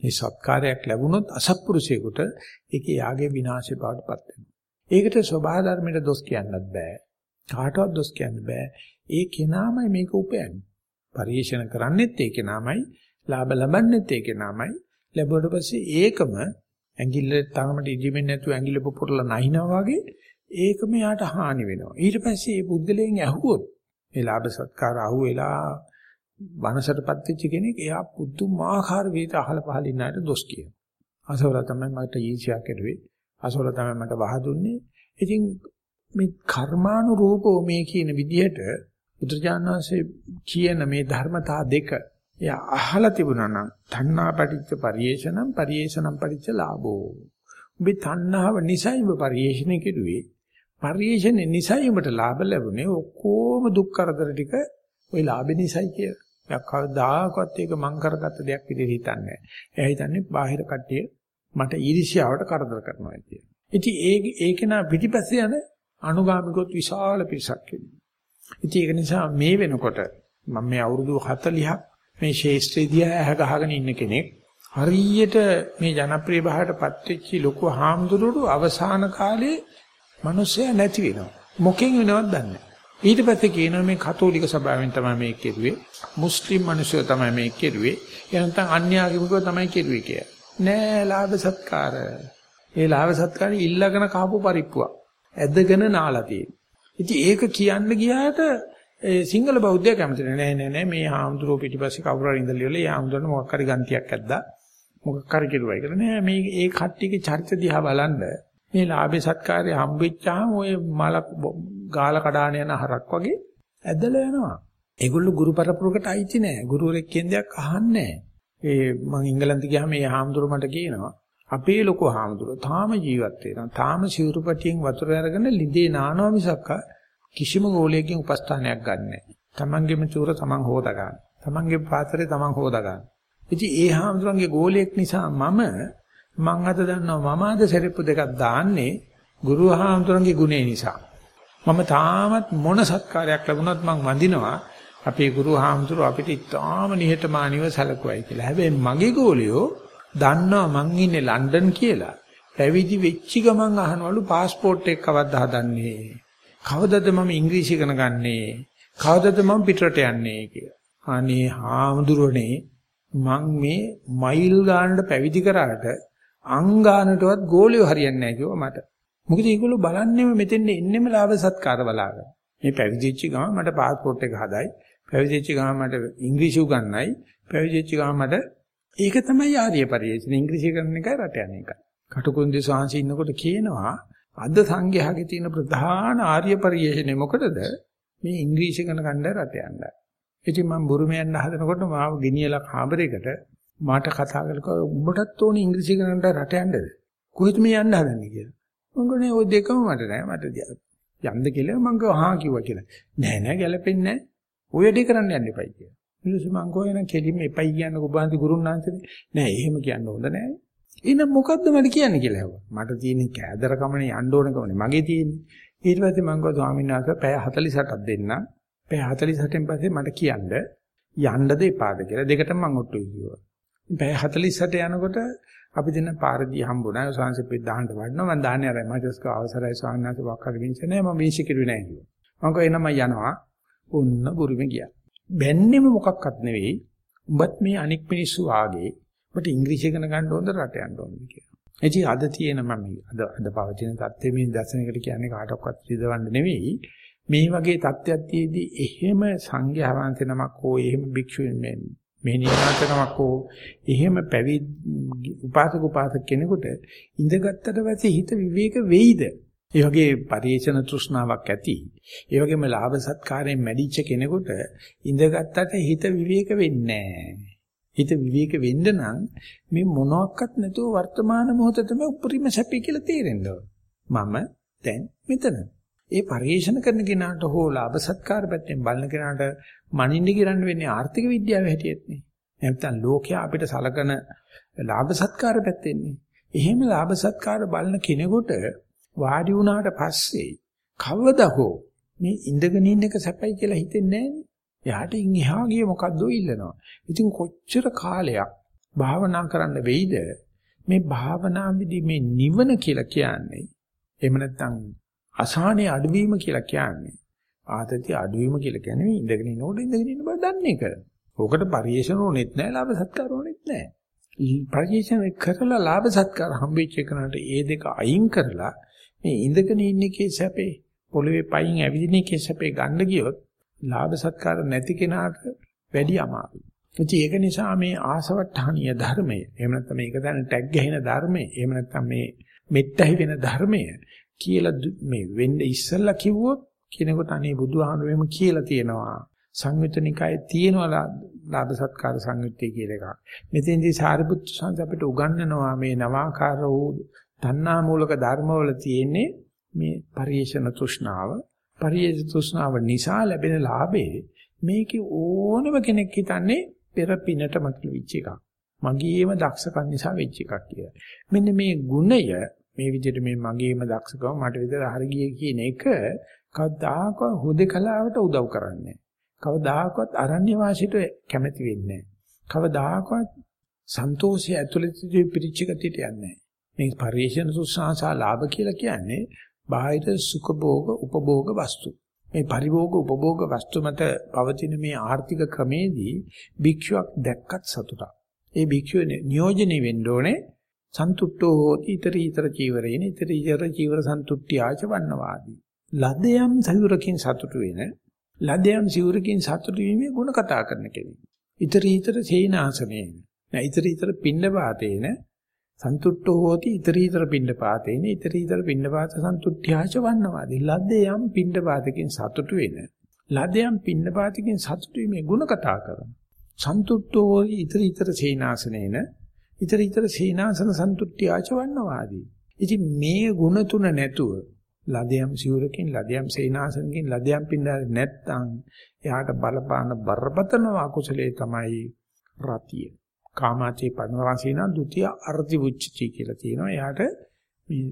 මේ සත්කාරයක් ලැබුණොත් අසත්පුරුෂයෙකුට ඒකේ යාගේ විනාශය බවටපත් වෙනවා. ඒකට සබහා ධර්මයට දොස් කියන්නත් බෑ. කාටවත් දොස් කියන්න බෑ. ඒ කෙනාමයි මේක උපයන්නේ. පරිශන කරන්නෙත් ඒ කෙනාමයි, ලාභ ලබන්නෙත් ඒ කෙනාමයි. ලැබුවට පස්සේ ඒකම ඇඟිල්ල තරමට ඉදිමින් නැතුව ඇඟිල්ල පුපුරලා නැහිනා වගේ ඒකම යාට හානි වෙනවා. ඊට පස්සේ මේ බුද්ධලෙන් ඇහුවොත් මේ ලාභ සත්කාර අහුවෙලා වනසටපත් වෙච්ච කෙනෙක් එයා පුදුමාකාර විදිහට අහල පහල ඉන්නාට දොස් කියනවා. අසවල තමයි මට ඊර්ෂ්‍යා කෙරුවේ. අසවල තමයි මට වහ දුන්නේ. ඉතින් මේ කර්මානුරූපව මේ කියන විදිහට බුදුජානනාංශයේ කියන මේ ධර්මතා දෙක එයා අහලා තිබුණා නම් තණ්හා පටිච්ච පරියේෂණම් පරියේෂණම් පටිච්ච ලාභෝ. උඹේ තණ්හාව නිසයි ඔබ පරියේෂණය කෙරුවේ. පරියේෂණය නිසයි උඹට ලාභ ලැබුණේ. ඔක්කොම දුක් කරදර ටික ওই ලාභෙ නිසයි කියලා. එයා කවදාකවත් ඒක මං කරගත්ත දෙයක් විදිහට හිතන්නේ නැහැ. එයා හිතන්නේ බාහිර කට්ටිය මට ඊර්ෂ්‍යාවට කරදර කරනවා කියලා. ඉතින් ඒ ඒක නා පිටිපස්සේ යන අනුගාමිකොත් විශාල පිරිසක් ඉන්නවා. ඉතින් ඒක නිසා මේ වෙනකොට මම මේ අවුරුදු 40ක් මේ ශේෂ්ත්‍රයේදී ඇහ ගහගෙන ඉන්න කෙනෙක් හරියට මේ ජනප්‍රිය භාවයටපත් වෙච්ච ලොකු හාමුදුරුවෝ අවසාන කාලේ මිනිස්සයා නැති වෙනවා. මොකෙන් වෙනවද දන්නේ ඊට පස්සේ කියනවා මේ කතෝලික සභාවෙන් තමයි මේක කෙරුවේ. මුස්ලිම් මිනිස්සු තමයි මේක කෙරුවේ. එහෙනම් අන්‍යාගමිකව තමයි කෙරුවේ කියලා. නෑ ලාභ සත්කාර. ඒ ලාභ සත්කාර ඉල්ලගෙන කහපු පරිප්පුවක්. ඇදගෙන නාලා තියෙන. ඉතින් ඒක කියන්න ගියාට ඒ සිංහල බෞද්ධය කැමති නෑ නෑ නෑ මේ හාමුදුරුවෝ පිටිපස්සේ කවුරු හරි ඉඳලා ඉවරලා ඒ හාමුදුරන මොකක් හරි ගන්තියක් ඇද්දා. මොකක් හරි කෙරුවයි කියලා නෑ මේ ඒ කට්ටියගේ චරිත දිහා බලන්න මේ ලාභේ සත්කාරය හම්බෙච්චාම ඔය මල ගාල කඩාන යන හරක් වගේ ඇදලා යනවා. ඒගොල්ලෝ ගුරු පරපුරකට අයිති නෑ. ගුරුවරෙක් කියන දෙයක් අහන්නේ නෑ. ඒ මම ඉංගලන්ත ගියාම මේ හාමුදුරුවෝ මට කියනවා අපේ ලොකු හාමුදුරුවෝ තාම ජීවත් වෙනවා. තාම සිවුරුපටියෙන් වතුර අරගෙන ලිඳේ නානවා මිසක් කිසිම ගෝලයකින් උපස්ථානයක් ගන්නෑ. තමන්ගේම චූර තමන් හොදා ගන්න. තමන්ගේ පාත්‍රය තමන් හොදා ගන්න. ඉතින් ඒ හාමුදුරන්ගේ ගෝලයක් නිසා මම මං අද දන්නවා මම අද සෙරෙප්පු දෙකක් දාන්නේ ගුරු හාමුදුරන්ගේ ගුණේ නිසා. මම තාමත් මොන සත්කාරයක් ලැබුණත් මං වඳිනවා අපේ ගුරු හාමුදුරුව අපිට ඉතාම නිහතමානීව සැලකුවයි කියලා. හැබැයි මගේ ගෝලියෝ දන්නවා මං ඉන්නේ ලන්ඩන් කියලා. පැවිදි වෙච්ච ගමන් අහනවලු પાස්පෝර්ට් එක කවද්ද හදන්නේ? කවදද මම ඉංග්‍රීසි ඉගෙන ගන්නේ? කවදද මම පිටරට යන්නේ කියලා. අනේ හාමුදුරනේ මං මේ මයිල් ගානට පැවිදි කරාට අංගානටවත් ගෝලියෝ හරියන්නේ නැහැ කිව්වා මට. මොකද ඒගොල්ලෝ බලන්නේම මෙතෙන් එන්නෙම ලාභ සත්කාර බලාගෙන. මේ පැවිදිච්ච ගමන් මට પાස්පෝර්ට් එක හදයි. පැවිදිච්ච ගමන් මට ඉංග්‍රීසි උගන්වයි. පැවිදිච්ච ගමන් මට ඒක තමයි ආර්ය පරිශ්‍රණ ඉංග්‍රීසි කරන එකයි රට යන එකයි. කටුකුරුන්දේ සාංශි ඉන්නකොට කියනවා අද සංඝයාගේ තියෙන ප්‍රධාන ආර්ය පරිශ්‍රණය මොකටද? මේ ඉංග්‍රීසි කරන කණ්ඩායම රට යන්නයි. ඉතින් මම බුරුමේ යන්න හදනකොට මාව ගෙනියලා කාමරයකට මාට කතා කරලා උඹටත් ඕනේ ඉංග්‍රීසි කරන්න රට යන්නද? කොහෙද මේ යන්න හදන්නේ කියලා. මම ගොනේ ওই දෙකම මට නෑ මට යන්න කියලා මම ගහා කිව්වා කියලා. නෑ නෑ ගැලපෙන්නේ නෑ. ඔය දෙක කරන්න යන්න එපයි කියලා. ඊළඟට මං කෝ එන කෙලින්ම එපයි කියන්න කොබාන්ති ගුරුන්නාන්සනේ. නෑ එහෙම කියන්න හොඳ නෑ. එහෙනම් මොකද්ද මට කියන්නේ කියලා ඇහුවා. මට තියෙන්නේ කෑදර කමනේ යන්න ඕන කමනේ මගේ තියෙන්නේ. ඊට පස්සේ මං කෝ ස්වාමීන් වහන්සේ පැය 48ක් දෙන්න. පැය 48න් පස්සේ මට කියන්න යන්නද එපාද කියලා දෙකටම මං ඔට්ටු කිව්වා. පැය 48 යනකොට අපි දෙන පාරදී හම්බුණා. ඒ සංසප්පේ දාහන්න වඩනවා. මං දාන්නේ අරයි. මම just අවසරයි ස්වාමීන් වහන්සේ වක්කාගේ වින්සේ නෑ මම වින්සි කිරුවේ නෑ කිව්වා. මං කෝ එනම යනවා. ඔන්න බුරුමේ ගියා. බැන්නෙම මොකක්වත් නෙවෙයි. උඹත් මේ අනික් මිනිස්සු ආගේ ඔබට ඉංග්‍රීසි ඉගෙන ගන්න ඕනද රට යන්න ඕනද කියලා. එචි අද තියෙන මම අද අද පවතින தත්ත්වෙ මේ දර්ශනයකට කියන්නේ කාටවත් රිදවන්න නෙවෙයි. මේ වගේ தත්ත්වයක් තියේදී එහෙම සංඝයා වහන්සේ නමක් හෝ එහෙම භික්ෂුන් මේ මෙහෙණියනකමක් හෝ එහෙම පැවි උපාසක උපාසක කෙනෙකුට ඉඳගත්තට පස්සේ හිත විවේක වෙයිද? ඒ වගේ පරිේශන තෘෂ්ණාවක් ඇති. ඒ වගේම ලාභ සත්කාරයෙන් මැඩිච්ච කෙනෙකුට ඉඳගත්තට හිත විවේක වෙන්නේ හිත විවේක වෙන්න නම් මේ මොනවත් නැතුව වර්තමාන මොහොත තමයි උපරිම සැපයි කියලා තේරෙන්න මම දැන් මෙතන. ඒ පරිේශන කරන කෙනාට හෝ ලාභ සත්කාර පැත්තෙන් බලන කෙනාට මනින්න ගිරන්න වෙන්නේ ආර්ථික විද්‍යාවේ හැටියෙත් නේ. නැත්නම් ලෝකයා අපිට සලකන ලාභ සත්කාර පැත්තෙන්නේ. එහෙම ලාභ සත්කාර බලන කෙනෙකුට වාඩි වුණාට පස්සේ කවදා හෝ මේ ඉඳගෙන ඉන්න එක සැපයි කියලා හිතෙන්නේ නැහැ එයාට එහා ගිය මොකද්ද ඉල්ලනවා. ඉතින් කොච්චර කාලයක් භාවනා කරන්න වෙයිද මේ භාවනාවේදී මේ නිවන කියලා කියන්නේ එහෙම නැත්නම් අසහනේ අඩුවීම කියලා කියන්නේ ආතතිය අඩුවීම කියලා කියන්නේ ඉඳගෙන ඉන්නකොට ඉඳගෙන ඉන්න බව දන්නේ කර. ඕකට පරිේශන ඕනෙත් නැහැ ලාභ සත්කාර ඕනෙත් නැහැ. පරිේශන කරලා ලාභ සත්කාර හම්බෙච්ච එකනට ඒ දෙක අයින් කරලා මේ ඉඳගෙන ඉන්න එකේ සැපේ පොළවේ පයින් ඇවිදින එකේ සැපේ ගන්න ගියොත් ලාභ සත්කාර නැති කෙනාට වැඩි අමාරුයි. ඉතින් ඒක නිසා මේ ආසවට්ටහනීය ධර්මය එහෙම නැත්නම් මේක දැන ටැග් ගහින ධර්මය එහෙම නැත්නම් මේ මෙත්තහි වෙන ධර්මය කියලා මේ වෙන්න ඉස්සෙල්ලා කිව්වොත් කෙනෙකුට අනේ බුදුහාමුදුරේම කියලා තියෙනවා සංයුතනිකායේ තියෙනවා ලාභ සත්කාර සංයුත්තේ කියලා එකක්. මෙතෙන්දී සාරිපුත්‍ර සංඝ අපිට උගන්වනවා මේ නවාකාර වූ තණ්හා මූලක ධර්මවල තියෙන්නේ මේ පරිේශන තෘෂ්ණාව. පරිේශ තෘෂ්ණාව නිසා ලැබෙන ලාභේ මේකේ ඕනම කෙනෙක් හිතන්නේ පෙර පිනට මතල වෙච්ච එකක්. මගේම දක්ෂකම් නිසා වෙච්ච එකක් කියලා. මෙන්න මේ ගුණය මේ විදිහට මේ මගේම දක්ෂකම මට විතර හරි ගියේ කියන එක කවදාකවත් හුදකලාවට උදව් කරන්නේ කවදාකවත් අරණ්‍ය වාසීට කැමති වෙන්නේ කවදාකවත් සන්තෝෂය ඇතුළතදී පිරිච්ච ගතියට යන්නේ මේ පරිේශන සුසාසා ලාභ කියලා කියන්නේ බාහිර සුඛ භෝග උපභෝග වස්තු. මේ පරිභෝග උපභෝග වස්තු මත පවතින මේ ආර්ථික ක්‍රමේදී භික්ෂුවක් දැක්කත් සතුටක්. ඒ භික්ෂුව නියෝජනය වෙන්න ඕනේ සන්තුට්ඨෝ හෝති ඊතර ඊතර චීවරේන ඊතර ඊතර චීවර සන්තුට්ඨියාච වන්නවාදී. ලදයම් සයුරකින් සතුටු වෙන ලදයම් සිවුරකින් සතුටු වීමේ ಗುಣ කතා කරන කෙනෙක්. ඊතර ඊතර සේනාසනේන. ඊතර ඊතර පින්න වාතේන සන්තුට්ඨෝ හෝති iterator පිණ්ඩපාතේන iterator පිණ්ඩපාත සන්තුට්ඨ්‍යාච වන්නවාදී ලද්දේ යම් පිණ්ඩපාතකින් සතුටු වෙන ලද්දේ යම් පිණ්ඩපාතකින් සතුටු වීමේ ಗುಣ කතා කරන සන්තුට්ඨෝ හෝති iterator සේනාසනේන iterator සේනාසන සන්තුට්ඨ්‍යාච වන්නවාදී ඉතින් මේ ಗುಣ තුන නැතුව ලදයම් සිවුරකින් ලදයම් සේනාසනකින් ලදයම් පින්දාර නැත්තම් එයාට බලපාන බරපතල අකුසලයේ තමයි රතිය කාමාචේ පනවාසීන ဒ ුතිය අර්ධි උච්චති කියලා තියෙනවා. එයාට මේ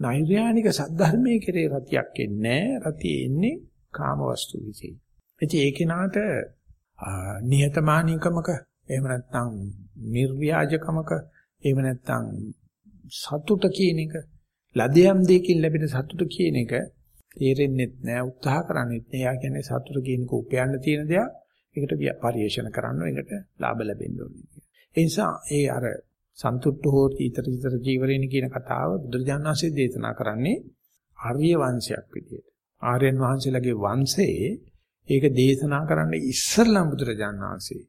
නෛර්යානික සද්ධර්මයේ කෙරේ රතියක් එන්නේ රතිය එන්නේ කාම වස්තු විසේ. ඉතින් ඒ කෙනාට නිහතමානීකමක එහෙම නැත්නම් නිර්ව්‍යාජකමක එහෙම නැත්නම් සතුට කියන එක ලදයම් දෙකින් ලැබෙන සතුට කියන එක තේරෙන්නේ නැහැ උත්සාහ කරන්නේත් නෑ. එයා කියන්නේ සතුට කියන එක උපයන්න තියෙන දෙයක්. ඒකට පරිේශන කරන්න ඒකට ලාභ ලැබෙන්න ඕනේ. ඒ නිසා ඒ අර සන්තුට්ඨ හෝති ඊතර ඊතර ජීවරේණ කියන කතාව බුදුරජාණන් වහන්සේ දේශනා කරන්නේ ආර්ය වංශයක් විදියට. ආර්යයන් වහන්සේලාගේ වංශයේ ඒක දේශනා කරන්න ඉස්සරළම බුදුරජාණන් වහන්සේ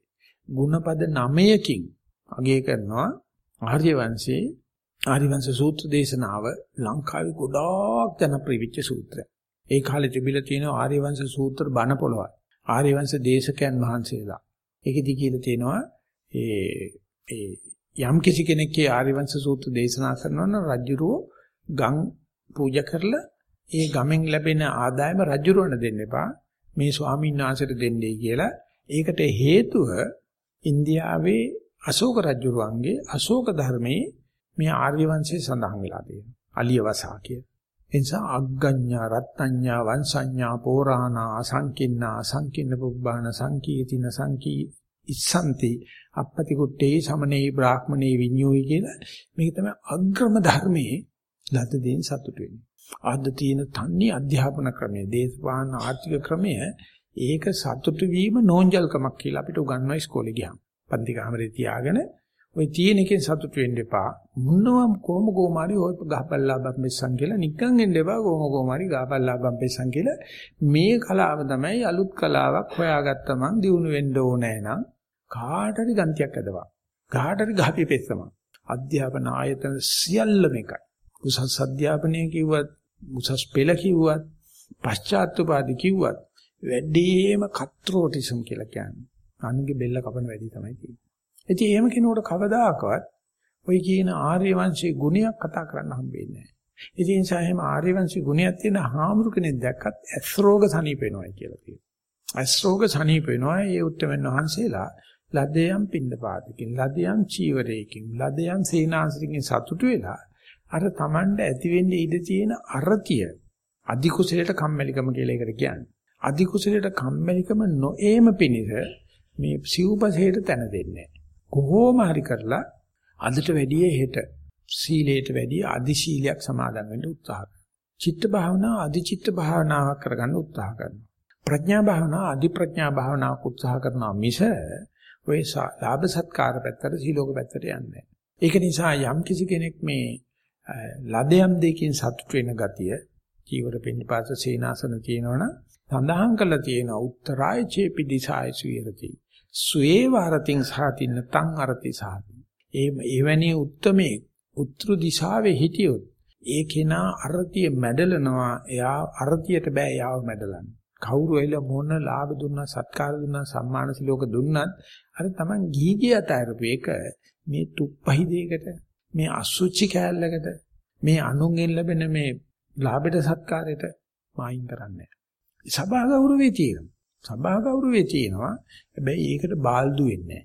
ಗುಣපද 9කින් අගය කරනවා ආර්ය වංශයේ ආර්ය වංශ සූත්‍ර දේශනාව ලංකාවේ ගොඩාක් ජනප්‍රිය වෙච්ච සූත්‍රයක්. ඒ කාලේ තිබිලා තියෙන ආර්ය වංශ සූත්‍ර බණ පොළවල්. ආර්ය වංශ දේශකයන් වහන්සේලා. ඒකෙදි කියලා තියෙනවා ඒ ඒ යම් කිසි කෙනෙක්ගේ ආරිවංශ සූත්‍ර දේශනා කරනවා නම් රජුරෝ ගම් පූජා කරලා ඒ ගමෙන් ලැබෙන ආදායම රජුරවන්න දෙන්න එපා මේ ස්වාමීන් වහන්සේට දෙන්නයි කියලා ඒකට හේතුව ඉන්දියාවේ අශෝක රජුරුවන්ගේ අශෝක ධර්මයේ මේ ආර්ය වංශයේ සඳහන් වෙලා තියෙනවා අලියවසා කිය. එනිසා අග්ගඤ්ඤා රත්ත්‍ඤ්ඤා වංශඤ්ඤා පෝරාණා අසංකින්නා අසංකින්න පුබ්බාන සංකීතින සංකී ඉස්සන්ති අපපති කුට්ටේ සමනේ බ්‍රාහ්මනේ විඤ්ඤෝයි කියලා මේක තමයි අග්‍රම ධර්මයේ ලද දෙයින් සතුට වෙන්නේ. අද තියෙන තන්නේ අධ්‍යාපන ක්‍රමය, දේශපාලන ආර්ථික ක්‍රමය ඒක සතුට වීම නෝන්ජල්කමක් කියලා අපිට උගන්වනවා ඉස්කෝලේ ගියාම. පන්ති කාමරේ තියාගෙන ওই තියෙන එකෙන් සතුට වෙන්න එපා. මුන්නවම් කොම කොමාරි ඔය ගහපල්ලා බම්බෙස්සන් කියලා නිකන් එන්න එපා කොම කොමාරි ගහපල්ලා බම්බෙස්සන් කියලා මේ කලාව තමයි අලුත් කලාවක් හොයාගත්ත මං දිනු වෙන්න ඕනේ නෑ කාට හරි ගන්තියක් ඇදවා. කාට හරි ගහපි පෙස්සම. අධ්‍යාපන ආයතන සියල්ලම එකයි. උසස් අධ්‍යාපනය කිව්වත්, උසස් පෙළ කිව්වත්, පශ්චාත්තුපාදි කිව්වත් වැඩිම කත්‍රෝටිසම් කියලා කියන්නේ. අනුගේ බෙල්ල කපන වැඩි තමයි තියෙන්නේ. ඉතින් එහෙම කෙනෙකුට කවදාකවත් ওই කියන ආර්ය වංශයේ ගුණයක් කතා කරන්න හම්බෙන්නේ නැහැ. ඉතින් ඒ නිසා එහෙම ආර්යවංශී ගුණයක් තියෙන හාමුදුර කෙනෙක් දැක්කත් ඇස් රෝග සනීප වෙනවා කියලා කියනවා. ඇස් රෝග සනීප වෙනවා ඒ උත්තරමන් වහන්සේලා ලදයන් පින්නපාතකින් ලදයන් චීවරයකින් ලදයන් සේනාසනකින් සතුටු වෙලා අර Tamanda ඇති වෙන්නේ ඉඳ තියෙන අරතිය අධි කුසලයට කම්මැලිකම කියලා එකට කියන්නේ. අධි කුසලයට කම්මැලිකම නොඑම පිනිස මේ සිව්පසේට තැන දෙන්නේ කොහොම හරි කරලා අදට වැඩිය හෙට සීලයට වැඩිය අධි සීලයක් සමාදන් වෙන්න උත්සාහ කරනවා. චිත්ත භාවනාව අධි චිත්ත භාවනාවක් කරගන්න උත්සාහ කරනවා. ප්‍රඥා භාවනාව අධි ප්‍රඥා භාවනාවක් උත්සාහ කරනවා මිස ඔය ලාභ සත්කාර පැත්තට සීලෝක පැත්තට යන්නේ ඒක නිසා යම් කිසි කෙනෙක් මේ ලදයම් දෙකකින් සතුට වෙන ගතිය චීවර පින්පාත සීනාසන තියෙනවනම් සඳහන් කරලා තියෙන උත්තරාය චේපි දිසාය සුයරති සුවේ වාරතින් සාතින්න තං අරති සාති. ඒ එවැනි උත්මේ උත්‍රු දිශාවේ හිටියොත් ඒ කෙනා අරතිය මැඩලනවා එයා අරතියට බෑ යාව මැඩලන්න. කවුරු එල මොන ලාභ දුන්නා සත්කාර දුන්නා සම්මාන සිලෝක දුන්නත් අර Taman ගීගිය අතරපු එක මේ තුප්පහි දෙයකට මේ අසුචි කෑල්ලකට මේ අනුන්ගෙන් ලැබෙන මේ ලාභයට සත්කාරයට මායින් කරන්නේ. සභා ගෞරවේ තියෙනවා. සභා ගෞරවේ තියෙනවා. හැබැයි ඒකට බාල්දු වෙන්නේ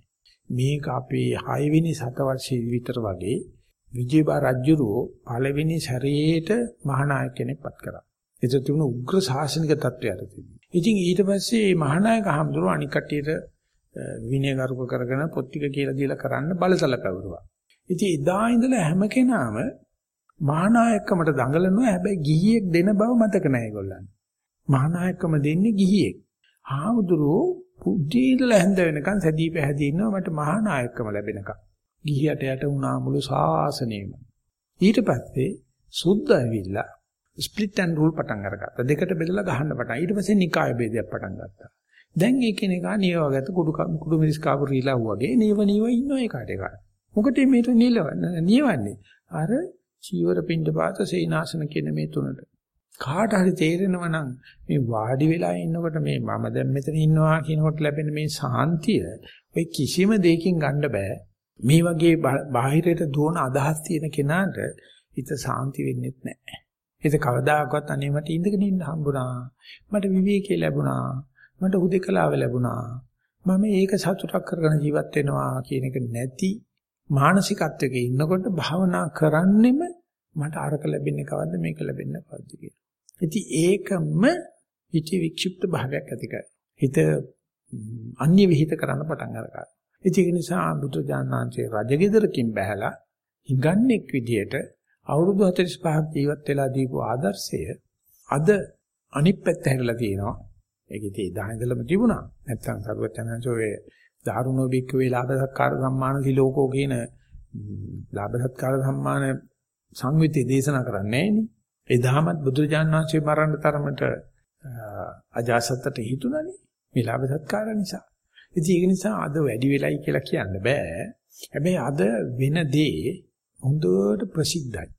මේක අපේ 6 වෙනි සතවර්ෂයේ විතර වගේ විජේබා රජුරෝ පළවෙනි සැරේට මහානායක කෙනෙක්පත් කරා. ඒක තිබුණ උග්‍ර ශාසනික තත්වයට තිබුණා. ඉතින් ඊට පස්සේ මහානායක හම්දුරෝ අනික් කට්ටියට විනයගරුක කරගෙන පොත් ටික කියලා දීලා කරන්න බලතල පැවරුවා. ඉතින් එදා ඉඳලා හැම කෙනාම මහානායකකමට දඟලනවා හැබැයි ගිහියෙක් දෙන බව මතක නැහැ ඒගොල්ලන්. මහානායකකම දෙන්නේ ගිහියෙක්. ආමුදුරෝ පුජීදලා හැඳ වෙනකන් සැදී පැහැදී ඉන්නවා මට මහානායකකම ලැබෙනකන්. ගිහියට යට වුණා මුළු ශාසනයම. ඊට පස්සේ සුද්ධ ඇවිල්ලා ස්ප්ලිට් ඇන්ඩ් රූල් පටන් අරගත්තා. දෙකට බෙදලා ගහන්න පටන්. ඊට පස්සේ නිකාය ભેදයක් පටන් ගත්තා. දැන් ඒකෙනෙකා නියවගත කුඩු කුඩු මිරිස් කාපු රීලා වගේ නීව නීව ඉන්නවා ඒ කාට එක. මොකටද මේක නිලවන්නේ? නියවන්නේ. අර චීවර පින්ඩපාත සේනාසන කියන මේ තුනට. කාට හරි තේරෙනවා නම් මේ වාඩි වෙලා ඉන්නකොට මේ මම දැන් මෙතන ඉන්නවා කියනකොට ලැබෙන මේ සාන්තිය ඔය කිසිම දෙයකින් ගන්න බෑ. මේ වගේ බාහිරයට දුවන අදහස් තියෙන කෙනාට හිත සාන්ති වෙන්නේ නැහැ. ඒක කවදාකවත් අනේ මට ඉඳගෙන ඉන්න හම්බුණා. මට විවේකී ලැබුණා. මට හුදෙකලාව ලැබුණා. මම ඒක සතුටක් කරගෙන ජීවත් වෙනවා කියන එක නැති මානසිකත්වයක ඉන්නකොට භාවනා කරන්නෙම මට අරක ලැබෙන්නේ කවද්ද මේක ලැබෙන්නේ කවද්ද කියලා. ඉතින් ඒකම හිත වික්ෂිප්ත භාවයක් ඇති කරයි. හිත අන්‍ය විහිිත කරන්න පටන් අරගන්නවා. ඒක නිසා බුදු දානංශේ රජගෙදරකින් බැහැලා හිඟන්නෙක් විදියට අවුරුදු 45ක් ජීවත් වෙලා දීපු ආදර්ශය අද අනිත් පැත්ත හැරලා තියෙනවා. ඒක ඉතින් එදා ඉඳලම තිබුණා. නැත්තම් සරුවචනංශෝයේ දාරුණෝ බික්කවේ ලාභ සත්කාර සම්මාන සිලෝකෝ කියන ලාභ සත්කාර සම්මාන සංවිතේ දේශනා කරන්නේ නෑනේ. එදාමත් බුදුරජාණන් වහන්සේ මරන්න තරමට අජාසත්තට හිතුණනේ මේ ලාභ සත්කාර නිසා. ඉතින් ඒක නිසා අද වැඩි වෙලයි කියලා කියන්න බෑ. හැබැයි අද වෙන දේ හොඳට ප්‍රසිද්ධයි.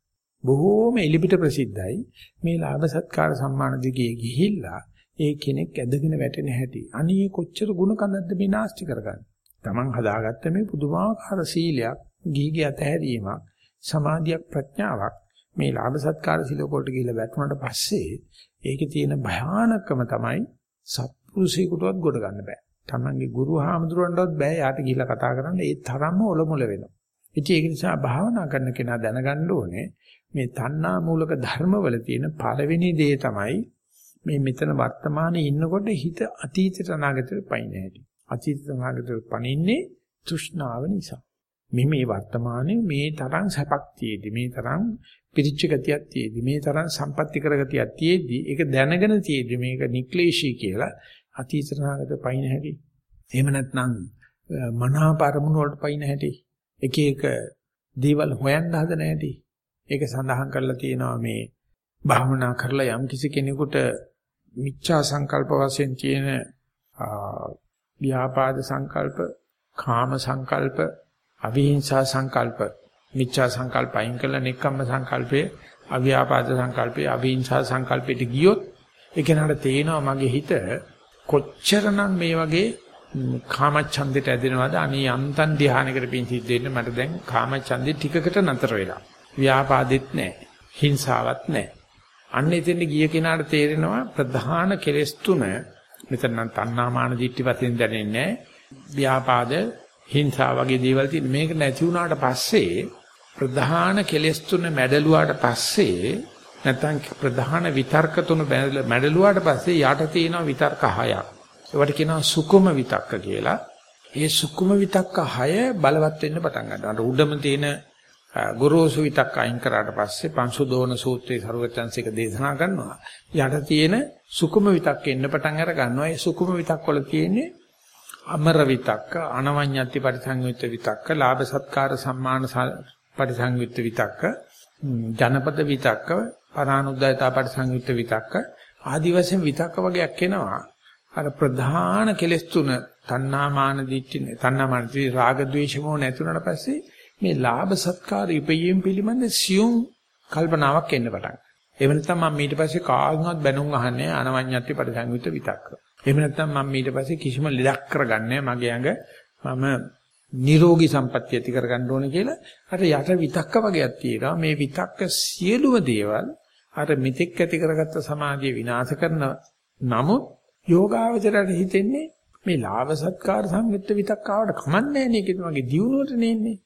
බොහෝම එලිපිට ප්‍රසිද්ධයි. මේ ලාභ සත්කාර සම්මාන දිගේ ගිහිල්ලා ඒ කෙනෙක් ඇදගෙන වැටෙන හැටි. අනේ කොච්චර ಗುಣ කඳක්ද මේ නාස්ති කරගන්නේ. Taman හදාගත්ත මේ පුදුමාකාර සීලයක්, ගීගේ අතහැරීමක්, සමාධියක්, ප්‍රඥාවක් මේ ලාභ සත්කාර සිලෝකෝට ගිහිල්ලා වැටුණාට පස්සේ ඒකේ තියෙන භයානකම තමයි සත්පුරුෂයෙකුටවත් ගොඩ ගන්න බෑ. Tamanගේ ගුරු හාමුදුරන්ටවත් බෑ යාට ගිහිල්ලා කතා කරන්න ඒ තරම්ම ඔලොමුල වෙනවා. ඉතින් ඒක නිසා භාවනා කරන කෙනා දැනගන්න ඕනේ මේ තණ්හා මූලක ධර්මවල තියෙන පළවෙනි දේ තමයි මේ මෙතන වර්තමානයේ ඉන්නකොට හිත අතීතයට අනාගතයට පයින් හැටි. අතීත අනාගතයට පනින්නේ තෘෂ්ණාව නිසා. මේ මේ වර්තමානයේ මේ තරම් සැපක් තියේදී මේ තරම් පිරිච්ච ගතියක් තියේදී මේ තරම් සම්පත්‍ති කරගතියක් තියේදී ඒක දැනගෙන තියේදී මේක නික්ලේශී කියලා අතීත අනාගත පයින් හැටි. එහෙම නැත්නම් මනාපරමුණු වලට පයින් හැටි. එක එක දේවල් හොයන්න හදන හැටි. ඒක සඳහන් කරලා තියෙනවා මේ භාවනා කරලා යම් කිසි කෙනෙකුට මිච්ඡා සංකල්ප වශයෙන් තියෙන ව්‍යාපාද සංකල්ප, කාම සංකල්ප, අවිහිංසා සංකල්ප, මිච්ඡා සංකල්ප අයින් කරලා නික්කම්ම සංකල්පයේ අව්‍යාපාද සංකල්පයේ අවිහිංසා සංකල්පයට ගියොත් ඒ කෙනාට තේනවා මගේ හිත කොච්චරනම් මේ වගේ කාමච්ඡන්දෙට ඇදෙනවද? අනේ යන්තම් ධානයකට පින් සිද්ධ වෙන්න මට දැන් කාමච්ඡන්දෙ ටිකකට නතර වෙලා. ව්‍යාපාදෙත් නැහැ හිංසාවක් නැහැ. අන්න එතෙන්ට ගිය කෙනාට තේරෙනවා ප්‍රධාන කෙලෙස් තුන මෙතන නම් තණ්හාමාන දිට්ඨි වශයෙන් දැනෙන්නේ ව්‍යාපාද හිංසා වගේ දේවල් තියෙන මේක නැති වුණාට පස්සේ ප්‍රධාන කෙලෙස් තුන මැඩලුවාට පස්සේ නැත්නම් ප්‍රධාන විතර්ක තුන මැඩලුවාට පස්සේ යට තියෙන විතර්ක හයක්. ඒවට කියනවා සුකුම විතක්ක කියලා. ඒ සුකුම විතක්ක හය බලවත් වෙන්න පටන් ගන්නවා. උඩම තියෙන ගොරෝසු විතක් අයින් කරාට පස්සේ පංසුදෝන සූත්‍රයේ සරුවචන්සික දේශනා කරනවා. යට තියෙන සුකුම විතක් එන්න පටන් අර ගන්නවා. ඒ සුකුම විතක් වල තියෙන්නේ අමර විතක්ක, අනවඤ්ඤත්ති පරිසංයුක්ත විතක්ක, ලාභ සත්කාර සම්මාන පරිසංයුක්ත විතක්ක, ජනපද විතක්ක, පරානුද්යතා පරිසංයුක්ත විතක්ක ආදි වශයෙන් විතක්ක වගේක් එනවා. අර ප්‍රධාන කෙලෙස් තුන තණ්හාමාන දිට්ඨි තණ්හාමාන දිට්ඨි රාග ద్వේෂ මොහ නැතුණාට පස්සේ මේ ලාභ සත්කාර ඉපයීම් පිළිබඳ සියුම් කල්පනාවක් එන්න පටන් ගන්නවා. එහෙම නැත්නම් මම ඊට පස්සේ කාගෙන්වත් බැනුම් අහන්නේ අනවඤ්ඤත්ති පරිසංයුක්ත විතක්ක. එහෙම නැත්නම් මම ඊට පස්සේ කිසිම ලෙඩක් කරගන්නේ මගේ ඇඟ මම නිරෝගී සම්පත්‍ය ඇති කරගන්න ඕනේ කියලා අර යට විතක්ක වගේක් තියෙනවා. මේ විතක්ක සියලුම දේවල් අර මිත්‍යක් ඇති කරගත්ත සමාධිය විනාශ කරන නමුත් යෝගාවචරයට හිතෙන්නේ මේ ලාභ සත්කාර සංයුක්ත විතක්ක ආවට කමන්නේ නැහැ නේද? මගේ දියුණුවට නෙන්නේ.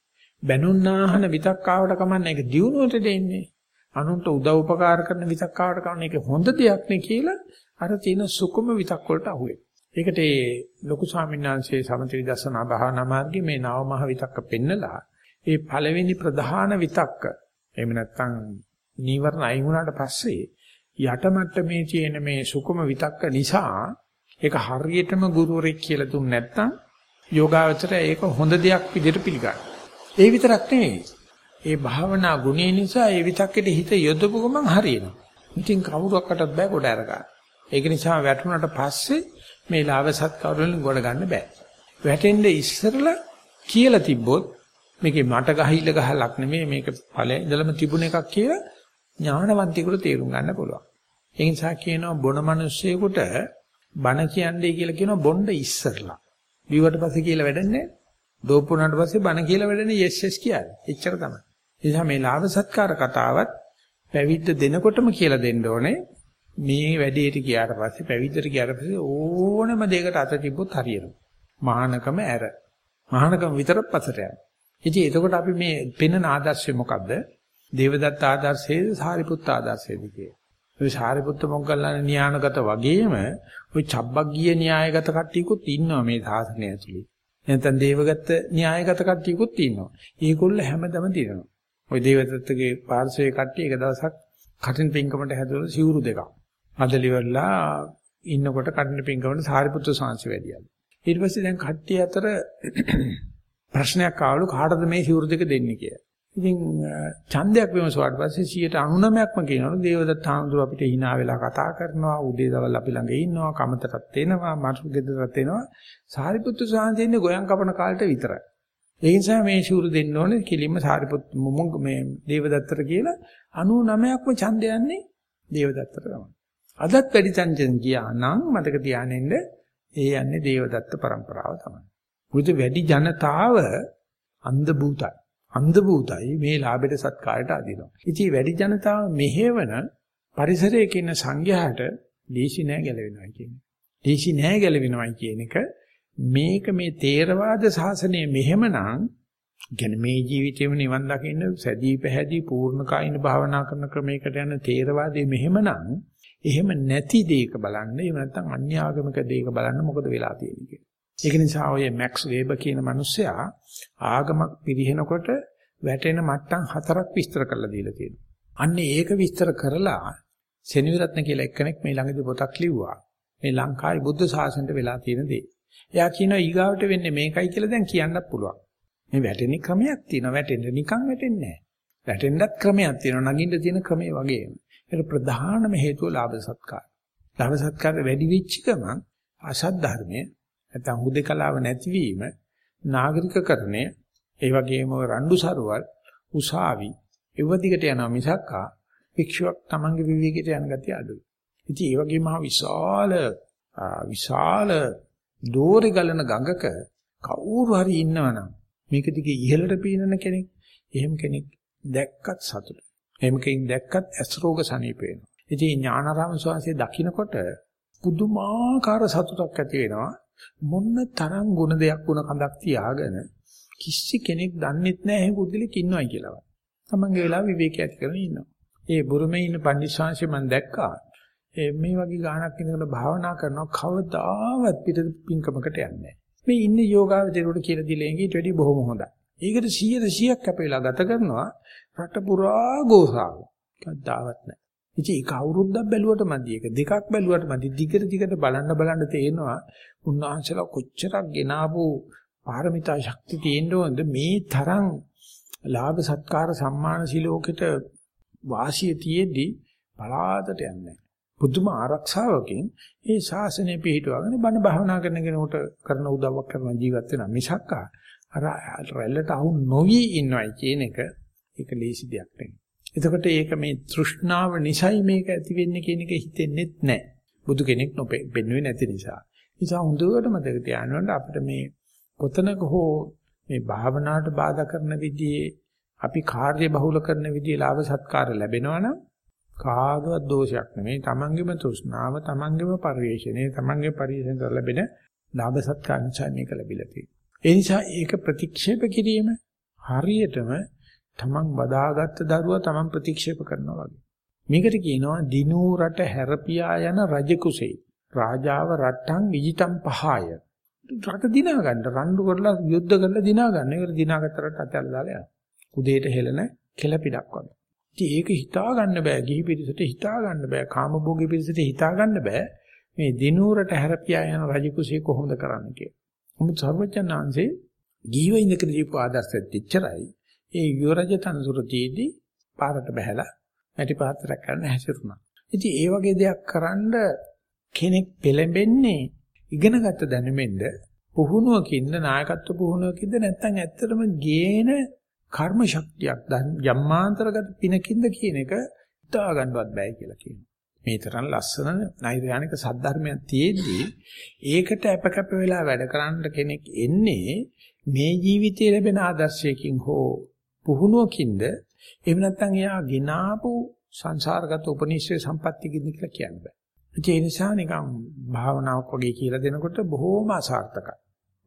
බැනුන්නාහන විතක්කාවට කමන්නේ ඒක දියුණුවට දෙන්නේ. අනුන්ට උදව් උපකාර කරන විතක්කාවට කමන්නේ ඒක හොඳ දෙයක් නේ කියලා අර තියෙන සුකුම විතක් වලට අහුවේ. ඒකට ඒ ලොකු ස්වාමීන් වහන්සේ සමථ විදර්ශනා භාවනා මාර්ගයේ මේ නව මහ විතක්ක පෙන්නලා ඒ පළවෙනි ප්‍රධාන විතක්ක එහෙම නැත්නම් නීවරණ අයින් වුණාට පස්සේ යටමට්ටමේ තියෙන මේ සුකුම විතක්ක නිසා ඒක හරියටම ගුරුවරෙක් කියලා දුන්නේ නැත්නම් යෝගාවචරය ඒක හොඳ දෙයක් විදිහට පිළිගන්නවා. ඒ විතරක් නෙවෙයි. ඒ භාවනා ගුණය නිසා ඒ විතක්කෙට හිත යොදපු ගමන් හරියනවා. ඉතින් කවුරක්කටත් බෑ කොට අරගන්න. ඒක නිසා වැටුණාට පස්සේ මේ ලාභ සත්කාර වලින් ගොඩ ගන්න බෑ. වැටෙන්න ඉස්සරලා කියලා තිබ්බොත් මේකේ මට ගහිල්ල ගහලක් නෙමෙයි මේක ඵලයේ ඉඳලම තිබුණ එකක් කියලා ඥානවන්තයෙකුට තේරුම් ගන්න පුළුවන්. ඒ නිසා කියනවා බොන මිනිස්සෙකුට බණ කියන්නේ කියලා කියනවා බොණ්ඩ ඉස්සරලා. බිවට පස්සේ කියලා වැඩන්නේ දෝපුණාට පස්සේ බණ කියලා වැඩනේ yes yes කියන්නේ. එච්චර තමයි. ඒ නිසා මේ ලාභ සත්කාර කතාවත් පැවිද්ද දෙනකොටම කියලා දෙන්න ඕනේ. මේ වැඩේට ගියාට පස්සේ පැවිද්දට ගියාට පස්සේ ඕනම දෙයකට අත තිබ්බොත් හරියනවා. මහානකම ඇර. මහානකම විතරක් පසට යනවා. ඉතින් එතකොට අපි මේ පෙන්වන ආදර්ශය මොකද්ද? දේවදත්ත ආදර්ශයේද සාරිපුත්ත ආදර්ශයේද කියලා. මේ සාරිපුත්ත මොග්ගල්ලාන න්‍යායගත වගේම ওই චබ්බග්ගීය න්‍යායගත කට්ටියකුත් ඉන්නවා මේ සාසනය ඇතුලේ. නැත්නම් දේවගත න්‍යායගත කට්ටියකුත් ඉන්නවා. ඒගොල්ල හැමදම දිනනවා. ওই දේවදත්තගේ පාර්ශවයේ කට්ටිය එක දවසක් කටින් පින්කමට හැදුවල සිවුරු දෙකක්. අදලිවලා ඉන්නකොට කටින් පින්කමට සාරිපුත්‍ර සාංශ වැඩියලු. ඊට පස්සේ දැන් කට්ටිය අතර ප්‍රශ්නයක් ආවලු කාටද මේ සිවුරු දෙක දෙන්නේ කියලා. ඉතින් ඡන්දයක් විමසුවාට පස්සේ 99%ක්ම කියනවලු දේවදත්ත හාමුදුර අපිට hina වෙලා කතා කරනවා උදේ දවල් අපි ළඟ ඉන්නවා කමතටත් එනවා මතු ගෙදරට එනවා සාරිපුත්තු සාන්තින්නේ ගෝයන් කපන කාලට විතරයි ඒ නිසා මේ ශූර දෙන්න ඕනේ කිලිම සාරිපුත් මේ දේවදත්තට කියලා 99%ක්ම ඡන්ද යන්නේ දේවදත්තට තමයි අදත් වැඩි ඡන්දෙන් ගියා නම් මතක තියාගෙන ඒ යන්නේ දේවදත්ත પરම්පරාව තමයි මුද වැඩි ජනතාව අන්ධ භූතයි අන්ධ භූතයි මේ ලාභයට සත්කාරයට අදිනවා. ඉතින් වැඩි ජනතාව මෙහෙවන පරිසරයක ඉන්න සංඝයාට දීසි නෑ ගැලවෙනවා කියන්නේ. දීසි නෑ ගැලවෙනවා කියන එක මේක මේ තේරවාද ශාසනය මෙහෙමනම් කියන්නේ මේ ජීවිතේම නිවන් දකින්න සැදී පැහැදී පූර්ණ කායින භාවනා කරන ක්‍රමයකට යන තේරවාදයේ මෙහෙමනම් එහෙම නැති දෙයක බලන්න එහෙම නැත්නම් අන්‍ය ආගමික දෙයක බලන්න මොකද වෙලා තියෙන්නේ කියලා. ඒක නිසා ඔය මැක්ස් වේබර් කියන මිනිස්සයා ආගමක් පිරිහෙනකොට වැටෙන මට්ටම් හතරක් විස්තර කරලා දීලා තියෙනවා. අන්න ඒක විස්තර කරලා සෙනවිරත්න කියලා එක්කෙනෙක් මේ ළඟදී පොතක් ලිව්වා. මේ ලංකාවේ බුද්ධ ශාසනයට වෙලා තියෙන දේ. එයා කියනවා ඊගාවට වෙන්නේ මේකයි කියලා දැන් කියන්නත් පුළුවන්. මේ වැටෙන ක්‍රමයක් තියෙනවා. වැටෙන්න නිකන් වැටෙන්නේ නැහැ. වැටෙන්නත් ක්‍රමයක් තියෙනවා. නගින්න තියෙන ක්‍රමය වගේම. ඒක ප්‍රධානම හේතුව ලාභ සත්කාර. ලාභ සත්කාර වැඩි වෙච්ච ගමන් අසත් ධර්මයේ නැත්නම් හුදේකලාව නැතිවීම නාගරිකකරණය ඒ වගේම රණ්ඩු සරුවල් උසාවි ඒව දිගට යනවා මිසක්කා භික්ෂුවක් Tamange විවේකයට යන ගතිය අඩුයි. ඉතින් ඒ වගේම විශාල විශාල දෝරි ගලන ගඟක කවුරු හරි ඉන්නවනම් මේක දිගේ ඉහළට පීනන කෙනෙක් එහෙම කෙනෙක් දැක්කත් සතුටු. මේකෙන් දැක්කත් ඇස් රෝග සනීප වෙනවා. ඉතින් ඥානාරාම ස්වාමීන් දකින්නකොට පුදුමාකාර සතුටක් ඇති වෙනවා. මොන්න තරම් ගුණ දෙයක් වුණ කඳක් තියාගෙන කිසි කෙනෙක් දන්නෙත් නැහැ මේ බුද්ධිලෙක ඉන්නවයි කියලා. තමන්ගේ වෙලාව විවේකයක් ඇති කරගෙන ඉන්නවා. ඒ බුරුමේ ඉන්න පන්දිස්වාංශය මම දැක්කා. ඒ මේ වගේ ගානක් ඉඳගෙන භාවනා කරනවා කවදාවත් පිට පිංකමකට යන්නේ නැහැ. මේ ඉන්නේ යෝගාවචරයට කියලා දීලා ඉඟීට වැඩි බොහොම හොඳයි. ඒකට 100 100ක් අපේලා ගත කරනවා. රට පුරා ගෝසාව. කවදාවත් නැහැ. ඉතින් ඒක අවුරුද්දක් බැලුවට මදි. ඒක දෙකක් බැලුවට මදි. දිගට දිගට බලන්න බලන්න තේනවා උන්වහන්සේලා කොච්චරක් ගෙනාවු පාරමිතා ශක්තිය තියෙන්න ඕනද මේ තරම් ලාභ සත්කාර සම්මාන සිලෝකෙට වාසිය තියෙද්දි පලාතට යන්නේ. පුදුම ආරක්ෂාවකින් ඒ ශාසනය පිළිටවගෙන බණ භාවනා කරන කෙනෙකුට කරන උදව්වක් කරන ජීවත් වෙන මිසක් අර රැල්ලට අහු නොවි ඉන්නවයි කියන එක ඒක ලේසි දෙයක් නෙවෙයි. එතකොට ඒක මේ තෘෂ්ණාව නිසයි මේක ඇති වෙන්නේ කියන එක හිතෙන්නේ නැහැ. බුදු කෙනෙක් නොපෙන්වෙන්නේ නැති නිසා. නිසා හොඳට මතක තියාගන්න අපිට මේ කොතනක හෝ මේ භාවනාවට බාධා කරන විදිහේ අපි කාර්ය බහුල කරන විදිහේ ලාභ සත්කාර ලැබෙනවා නම් කාගවත් දෝෂයක් නෙමෙයි. තමන්ගේම තෘෂ්ණාව, තමන්ගේම පරිශ්‍රණය, තමන්ගේ පරිශ්‍රණය කරලා ලැබෙන ලාභ සත්කාර නිසා මේක ලැබිලා තියෙනවා. ඒ නිසා ඒක ප්‍රතික්ෂේප කිරීම හරියටම තමන් බදාගත්ත දරුවා තමන් ප්‍රතික්ෂේප කරනවා වගේ. මේකට කියනවා දිනූ රට හැරපියා යන රජ කුසේ. රාජාව රට්ටම් විජිතම් පහය. රට දිනා ගන්න රණ්ඩු කරලා යුද්ධ කරලා දිනා ගන්න. ඒකට දිනාගත්තට අතල්ලා දාලා යනවා. උදේට හෙලන කෙලපිඩක් වගේ. ඉතින් ඒක හිතා ගන්න බෑ. ගිහි පිරිසට හිතා ගන්න බෑ. කාමභෝගී පිරිසට හිතා ගන්න බෑ. මේ දිනූරට හැරපියා යන රජ කුසේ කොහොමද කරන්න කියලා. නමුත් සර්වඥාන්සේ ගිහිව ඉඳගෙන දීපු ආදර්ශෙත් එච්චරයි. ඒ යුවරජ තනතුරතියේදී පාරට බහැලා මැටි පාත්‍රයක් කරන්න හැසිරුණා. ඉතින් ඒ වගේ දෙයක් කරන්න කෙනෙක් පෙළඹෙන්නේ ඉගෙනගත්ත දැනුමෙන්ද පුහුණුවකින්ද නායකත්ව පුහුණුවකින්ද නැත්නම් ඇත්තටම ගේන කර්ම ශක්තියක් ජම්මාන්තරගත පිනකින්ද කියන එක හිතා ගන්නවත් බෑ කියලා කියනවා. මේ තරම් ලස්සන නෛර්යානික සද්ධර්මයක් තියෙද්දී ඒකට අපකප වෙලා වැඩ කරන්න කෙනෙක් එන්නේ මේ ජීවිතයේ ලැබෙන ආදර්ශයකින් හෝ පුහුණුවකින්ද එහෙම නැත්නම් එයා ගినాපු සංසාරගත උපනිශ්‍රේ සම්පත්තියකින්ද කියලා කියන්න බෑ. ඒ නිසා නිකන් භාවනාවක් වගේ කියලා දෙනකොට බොහෝම අසාර්ථකයි.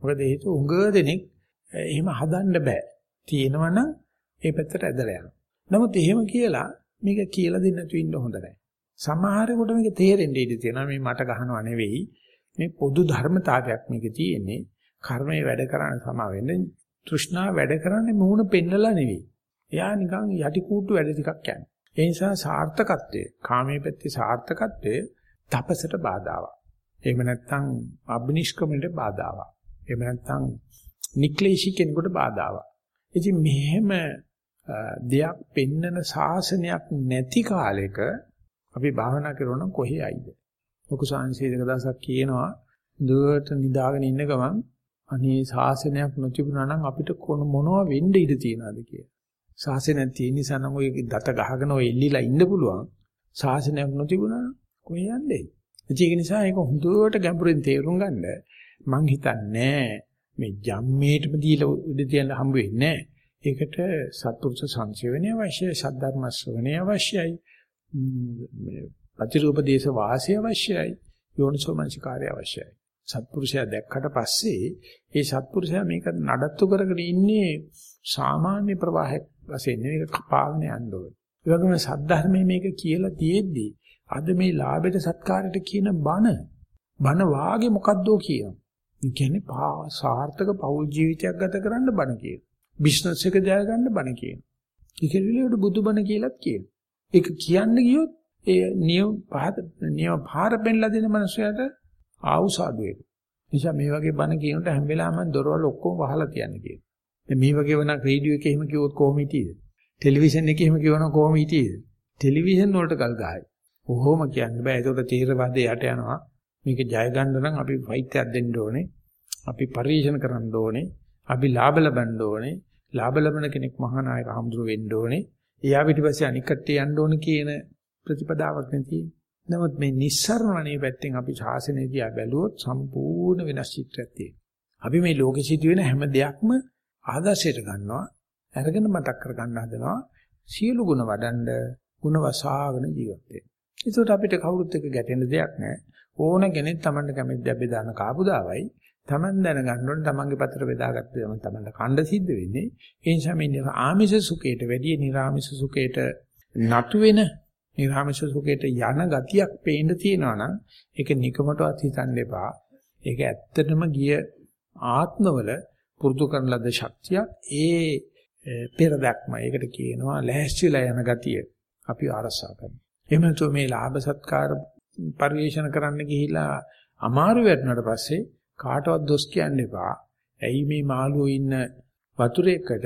මොකද හේතුව උඟ දෙනෙක් එහෙම හදන්න බෑ. තියෙනවනම් ඒ පැත්තට ඇදලා යනවා. නමුත් එහෙම කියලා මේක කියලා දෙන්න තු ඉන්න හොඳ නැහැ. සමහරෙකුට මේක තේරෙන්න ඉඩ තියෙනවා මේ මට ගහනව නෙවෙයි. මේ පොදු ධර්මතාවයක් මේක තියෙන්නේ. කර්මයේ වැඩ කරන්න සමා වෙන්නේ. තෘෂ්ණාව වැඩ කරන්නේ මූණ පෙන්නලා නෙවෙයි. එයා නිකන් යටි කූට්ටු වැඩ ටිකක් යනවා. ඒ නිසා සාර්ථකත්වය, කාමයේ පැත්තේ සාර්ථකත්වය තපසට බාධාවක්. එහෙම නැත්නම් අබ්නිෂ්ක්‍රමණයට බාධාවක්. එහෙම නැත්නම් නික්ලේශී කෙනෙකුට බාධාවක්. ඉතින් මෙහෙම දෙයක් පෙන්නන ශාසනයක් නැති කාලෙක අපි භාවනා කරනවා කොහේ ආයිද? ලොකු සංසීදක දවසක් කියනවා දුවට නිදාගෙන ඉන්න ගමන් අනේ ශාසනයක් නොතිබුණා නම් අපිට මොනවා වෙන්න ඉඩ තියනවද කියලා. ශාසනයක් තියෙන නිසා නම් ඔය දත ගහගෙන ඔය එල්ලිලා ඉන්න පුළුවන්. ශාසනයක් නොතිබුණා නම් කොහේ යන්නේ? ඒක නිසා ඒක හොඳට ගැඹුරින් තේරුම් ගන්න මං හිතන්නේ මේ ජම්මේටම දීලා උඩ තියන්න හම්බ වෙන්නේ නැහැ. ඒකට සත්පුරුෂ සංසේවනය අවශ්‍යයි, සද්ධර්ම ශ්‍රවණය අවශ්‍යයි, ප්‍රතිරූප දේශ වාසය අවශ්‍යයි, යෝනිසෝ මනසිකාරය අවශ්‍යයි. සත්පුරුෂයා දැක්කට පස්සේ ඒ සත්පුරුෂයා මේක නඩත්තු කරගෙන ඉන්නේ සාමාන්‍ය ප්‍රවාහයක් වශයෙන් නෙවෙයි කපාගෙන යන්න ඕනේ. ඒ වගේම සද්ධර්මයේ මේක කියලා තියෙද්දි අද මේ ලාභයට සත්කාරයට කියන බණ බණ වාගේ මොකද්දෝ කියනවා. ඒ කියන්නේ සාර්ථක පෞල් ජීවිතයක් ගත කරන්න බණ කියන. බිස්නස් එක ජය ගන්න බණ කියන. ඒකේ විලට බුදුබණ කියලාත් කියන. ඒක කියන්න ගියොත් ඒ නියම පහත නියම පාර පෙන්ලා දෙන මනුස්සයාට ආවුසාඩු වෙනවා. නිසා මේ වගේ බණ කියනකොට හැම වෙලාවෙම දොරවල් ඔක්කොම වහලා තියන්න කියනවා. දැන් මේ වගේ වුණා රේඩියෝ එකේ එහෙම කිව්වොත් කොහොම හිටියේද? ටෙලිවිෂන් එකේ එහෙම කිව්වොත් කොහොම හිටියේද? ටෙලිවිෂන් වලට ගල් ගහයි. කොහොම කියන්න බෑ. ඒකට තීරවාදේ යට යනවා. මේක ජය ගන්න නම් අපි ෆයිට් එකක් දෙන්න ඕනේ. අපි පරිශන කරන්න ඕනේ. අපි ලාභ ලබන්න ඕනේ. ලාභ ලබන කෙනෙක් මහා නායක හමුදුර වෙන්න ඕනේ. එයා පිටිපස්සේ අනික් කට්ටිය යන්න ඕනේ කියන ප්‍රතිපදාවක් නැති. නමුත් මේ නිස්සරණණේ පැත්තෙන් අපි ශාසනයදී බැලුවොත් සම්පූර්ණ වෙනස් චිත්‍රයක් තියෙනවා. අපි මේ ලෝකෙ සිදුවෙන හැම දෙයක්ම ආදර්ශයට ගන්නවා. අරගෙන මතක් කර ගන්න හදනවා. සියලු ගුණ වඩන්ඩ ගුණ වසාගෙන ජීවත් වෙන්න. ඒකට අපිට කවුරුත් එක්ක ගැටෙන්න දෙයක් නැහැ. ඕන කෙනෙක් Tamanne කැමති බෙදාන කාපුදාවයි Taman දැනගන්න ඕනේ Tamanගේ පතර බෙදාගත්ත ගමන් Tamanට කණ්ඩ සිද්ධ වෙන්නේ. ඒ නිසා මේ ආමිෂ සුඛයට වැඩිය නිර්ආමිෂ සුඛයට නතු වෙන නිර්ආමිෂ සුඛයට යන ගතියක් පේන්න තියෙනවා නම් ඒක නිකමටවත් හිතන්න එපා. ඒක ඇත්තටම ගිය ආත්මවල පුරුදු කරන ලද ශක්තියක් ඒ පෙර දැක්ම. ඒකට කියනවා ලෑස්තිලා යන ගතිය. අපි ආරසා කරනවා. එහෙම නැතුව මේ ලාභ සත්කාර පරිවේෂණ කරන්න ගිහිලා අමාරු වෙන්නට පස්සේ කාටවත් දොස් කියන්න එපා. ඇයි මේ මාළුවෝ ඉන්න වතුරේකට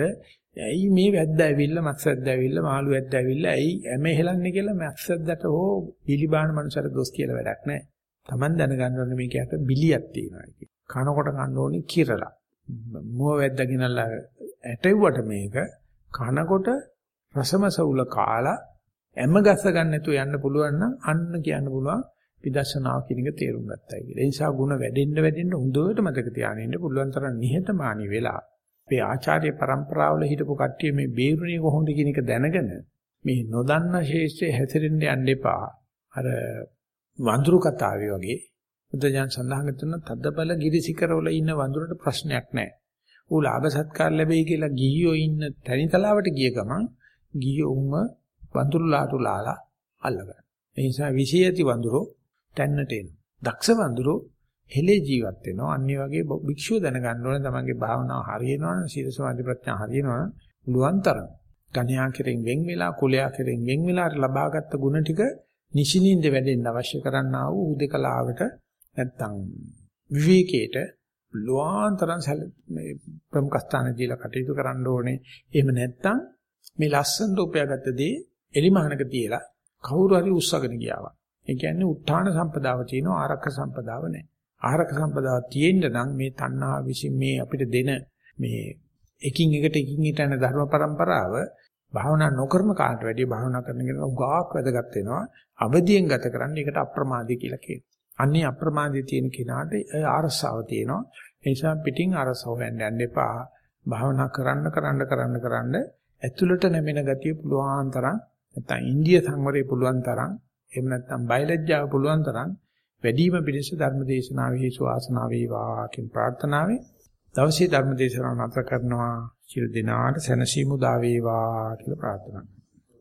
ඇයි මේ වැද්ද ඇවිල්ලා මස් වැද්ද ඇවිල්ලා මාළු වැද්ද ඇවිල්ලා ඇයි ඇම හෙලන්නේ කියලා මස් වැද්දට හෝ බිලිබාන මනුස්සයට දොස් කියලා වැඩක් නැහැ. Taman දැනගන්න ඕනේ මේකට බිලියක් තියෙනවා කියලා. කනකොට කන්න ඕනේ කිරලා. මුව වැද්ද ගිනලා ඇටෙව්වට මේක කනකොට රසමසවුල කාලා හැම ගස්ස ගන්න නැතුව යන්න පුළුවන් නම් අන්න කියන්න පුළුවන් විදර්ශනාව කියන එක තේරුම් ගත්තයි කියලා. ඒ නිසා ಗುಣ වැඩෙන්න වැඩෙන්න හොඳට මතක තියාගෙන ඉන්න පුළුවන් තරම් නිහතමානී වෙලා අපේ ආචාර්ය પરම්පරාවල හිටපු කට්ටිය මේ බේරුණේ කොහොමද කියන එක දැනගෙන මේ නොදන්න ශේෂ්ත්‍රයේ හැසිරෙන්න යන්න එපා. අර වඳුරු කතාවේ වගේ බුදුජාන සඳහන් කරන තද්දබල ගිරිසිකරවල ඉන්න වඳුරට ප්‍රශ්නයක් නැහැ. ඌ ලාභ සත්කාර ලැබෙයි කියලා ගිහියෝ ඉන්න තනිතලාවට ගිය ගමන් ගිහියෝ උම වඳුරු ලාටු ලාලා අල්ලගන්න. ඒ නිසා විශේෂති වඳුරෝ තැන්නට එනවා. දක්ෂ වඳුරෝ හෙලේ ජීවත් වෙනවා. අනිත් වගේ භික්ෂුව දැනගන්න ඕනේ තමන්ගේ භාවනාව හරියනවනම් සීල සමාධි ප්‍රඥා හරියනවනම් මුලුවන්තරම්. ගණ්‍යා කෙරෙන් වෙන් වෙලා කුලයා කෙරෙන් වෙන් වෙලා ලබාගත් ගුණ ටික නිෂිනින්ද වැඩෙන්න අවශ්‍ය කරන්නා වූ උදකලාවට නැත්තම් විවේකයට ලෝආන්තරන් මේ ප්‍රමුඛ ස්ථාන දීලා කටයුතු කරන්න ඕනේ. එහෙම නැත්තම් මේ ලස්සනට උපයාගත්ත දේ එලිමහනක තියලා කවුරු හරි උස්සගෙන ගියාවා. ඒ කියන්නේ උත්හාන සම්පදාව තියෙනවා ආරක්ෂ සම්පදාව නැහැ. ආරක්ෂ සම්පදාව තියෙන්න නම් මේ තණ්හා විසින් මේ අපිට දෙන මේ එකින් එකට එකින් එකට යන ධර්ම પરම්පරාව භාවනා නොකරන කාට වැඩිය භාවනා කරන කෙනා උගාක් වැදගත් වෙනවා. අවදියෙන් ගත කරන්න ඒකට අප්‍රමාදී කියලා කියනවා. අන්නේ අප්‍රමාදී තියෙන කෙනාට ආරසාව තියෙනවා. ඒ නිසා පිටින් ආරසාව හොයන්න යන්න එපා. භාවනා කරන්න කරන්න කරන්න කරන්න ඇතුළට නැමෙන ගතිය පුළුවන් තරම් නැත්නම් ඉන්දිය සංවරය පුළුවන් තරම් එහෙම නැත්නම් බයලජ්ජාව පුළුවන් තරම් වැඩිම පිළිස ධර්ම දේශනාවේ සුවාසනාව වේවා කියන ප්‍රාර්ථනාවෙන් දවසේ ධර්ම දේශනාව නතර කරනවා. සියලු දෙනාට සැනසීම උදා වේවා කියලා ප්‍රාර්ථනා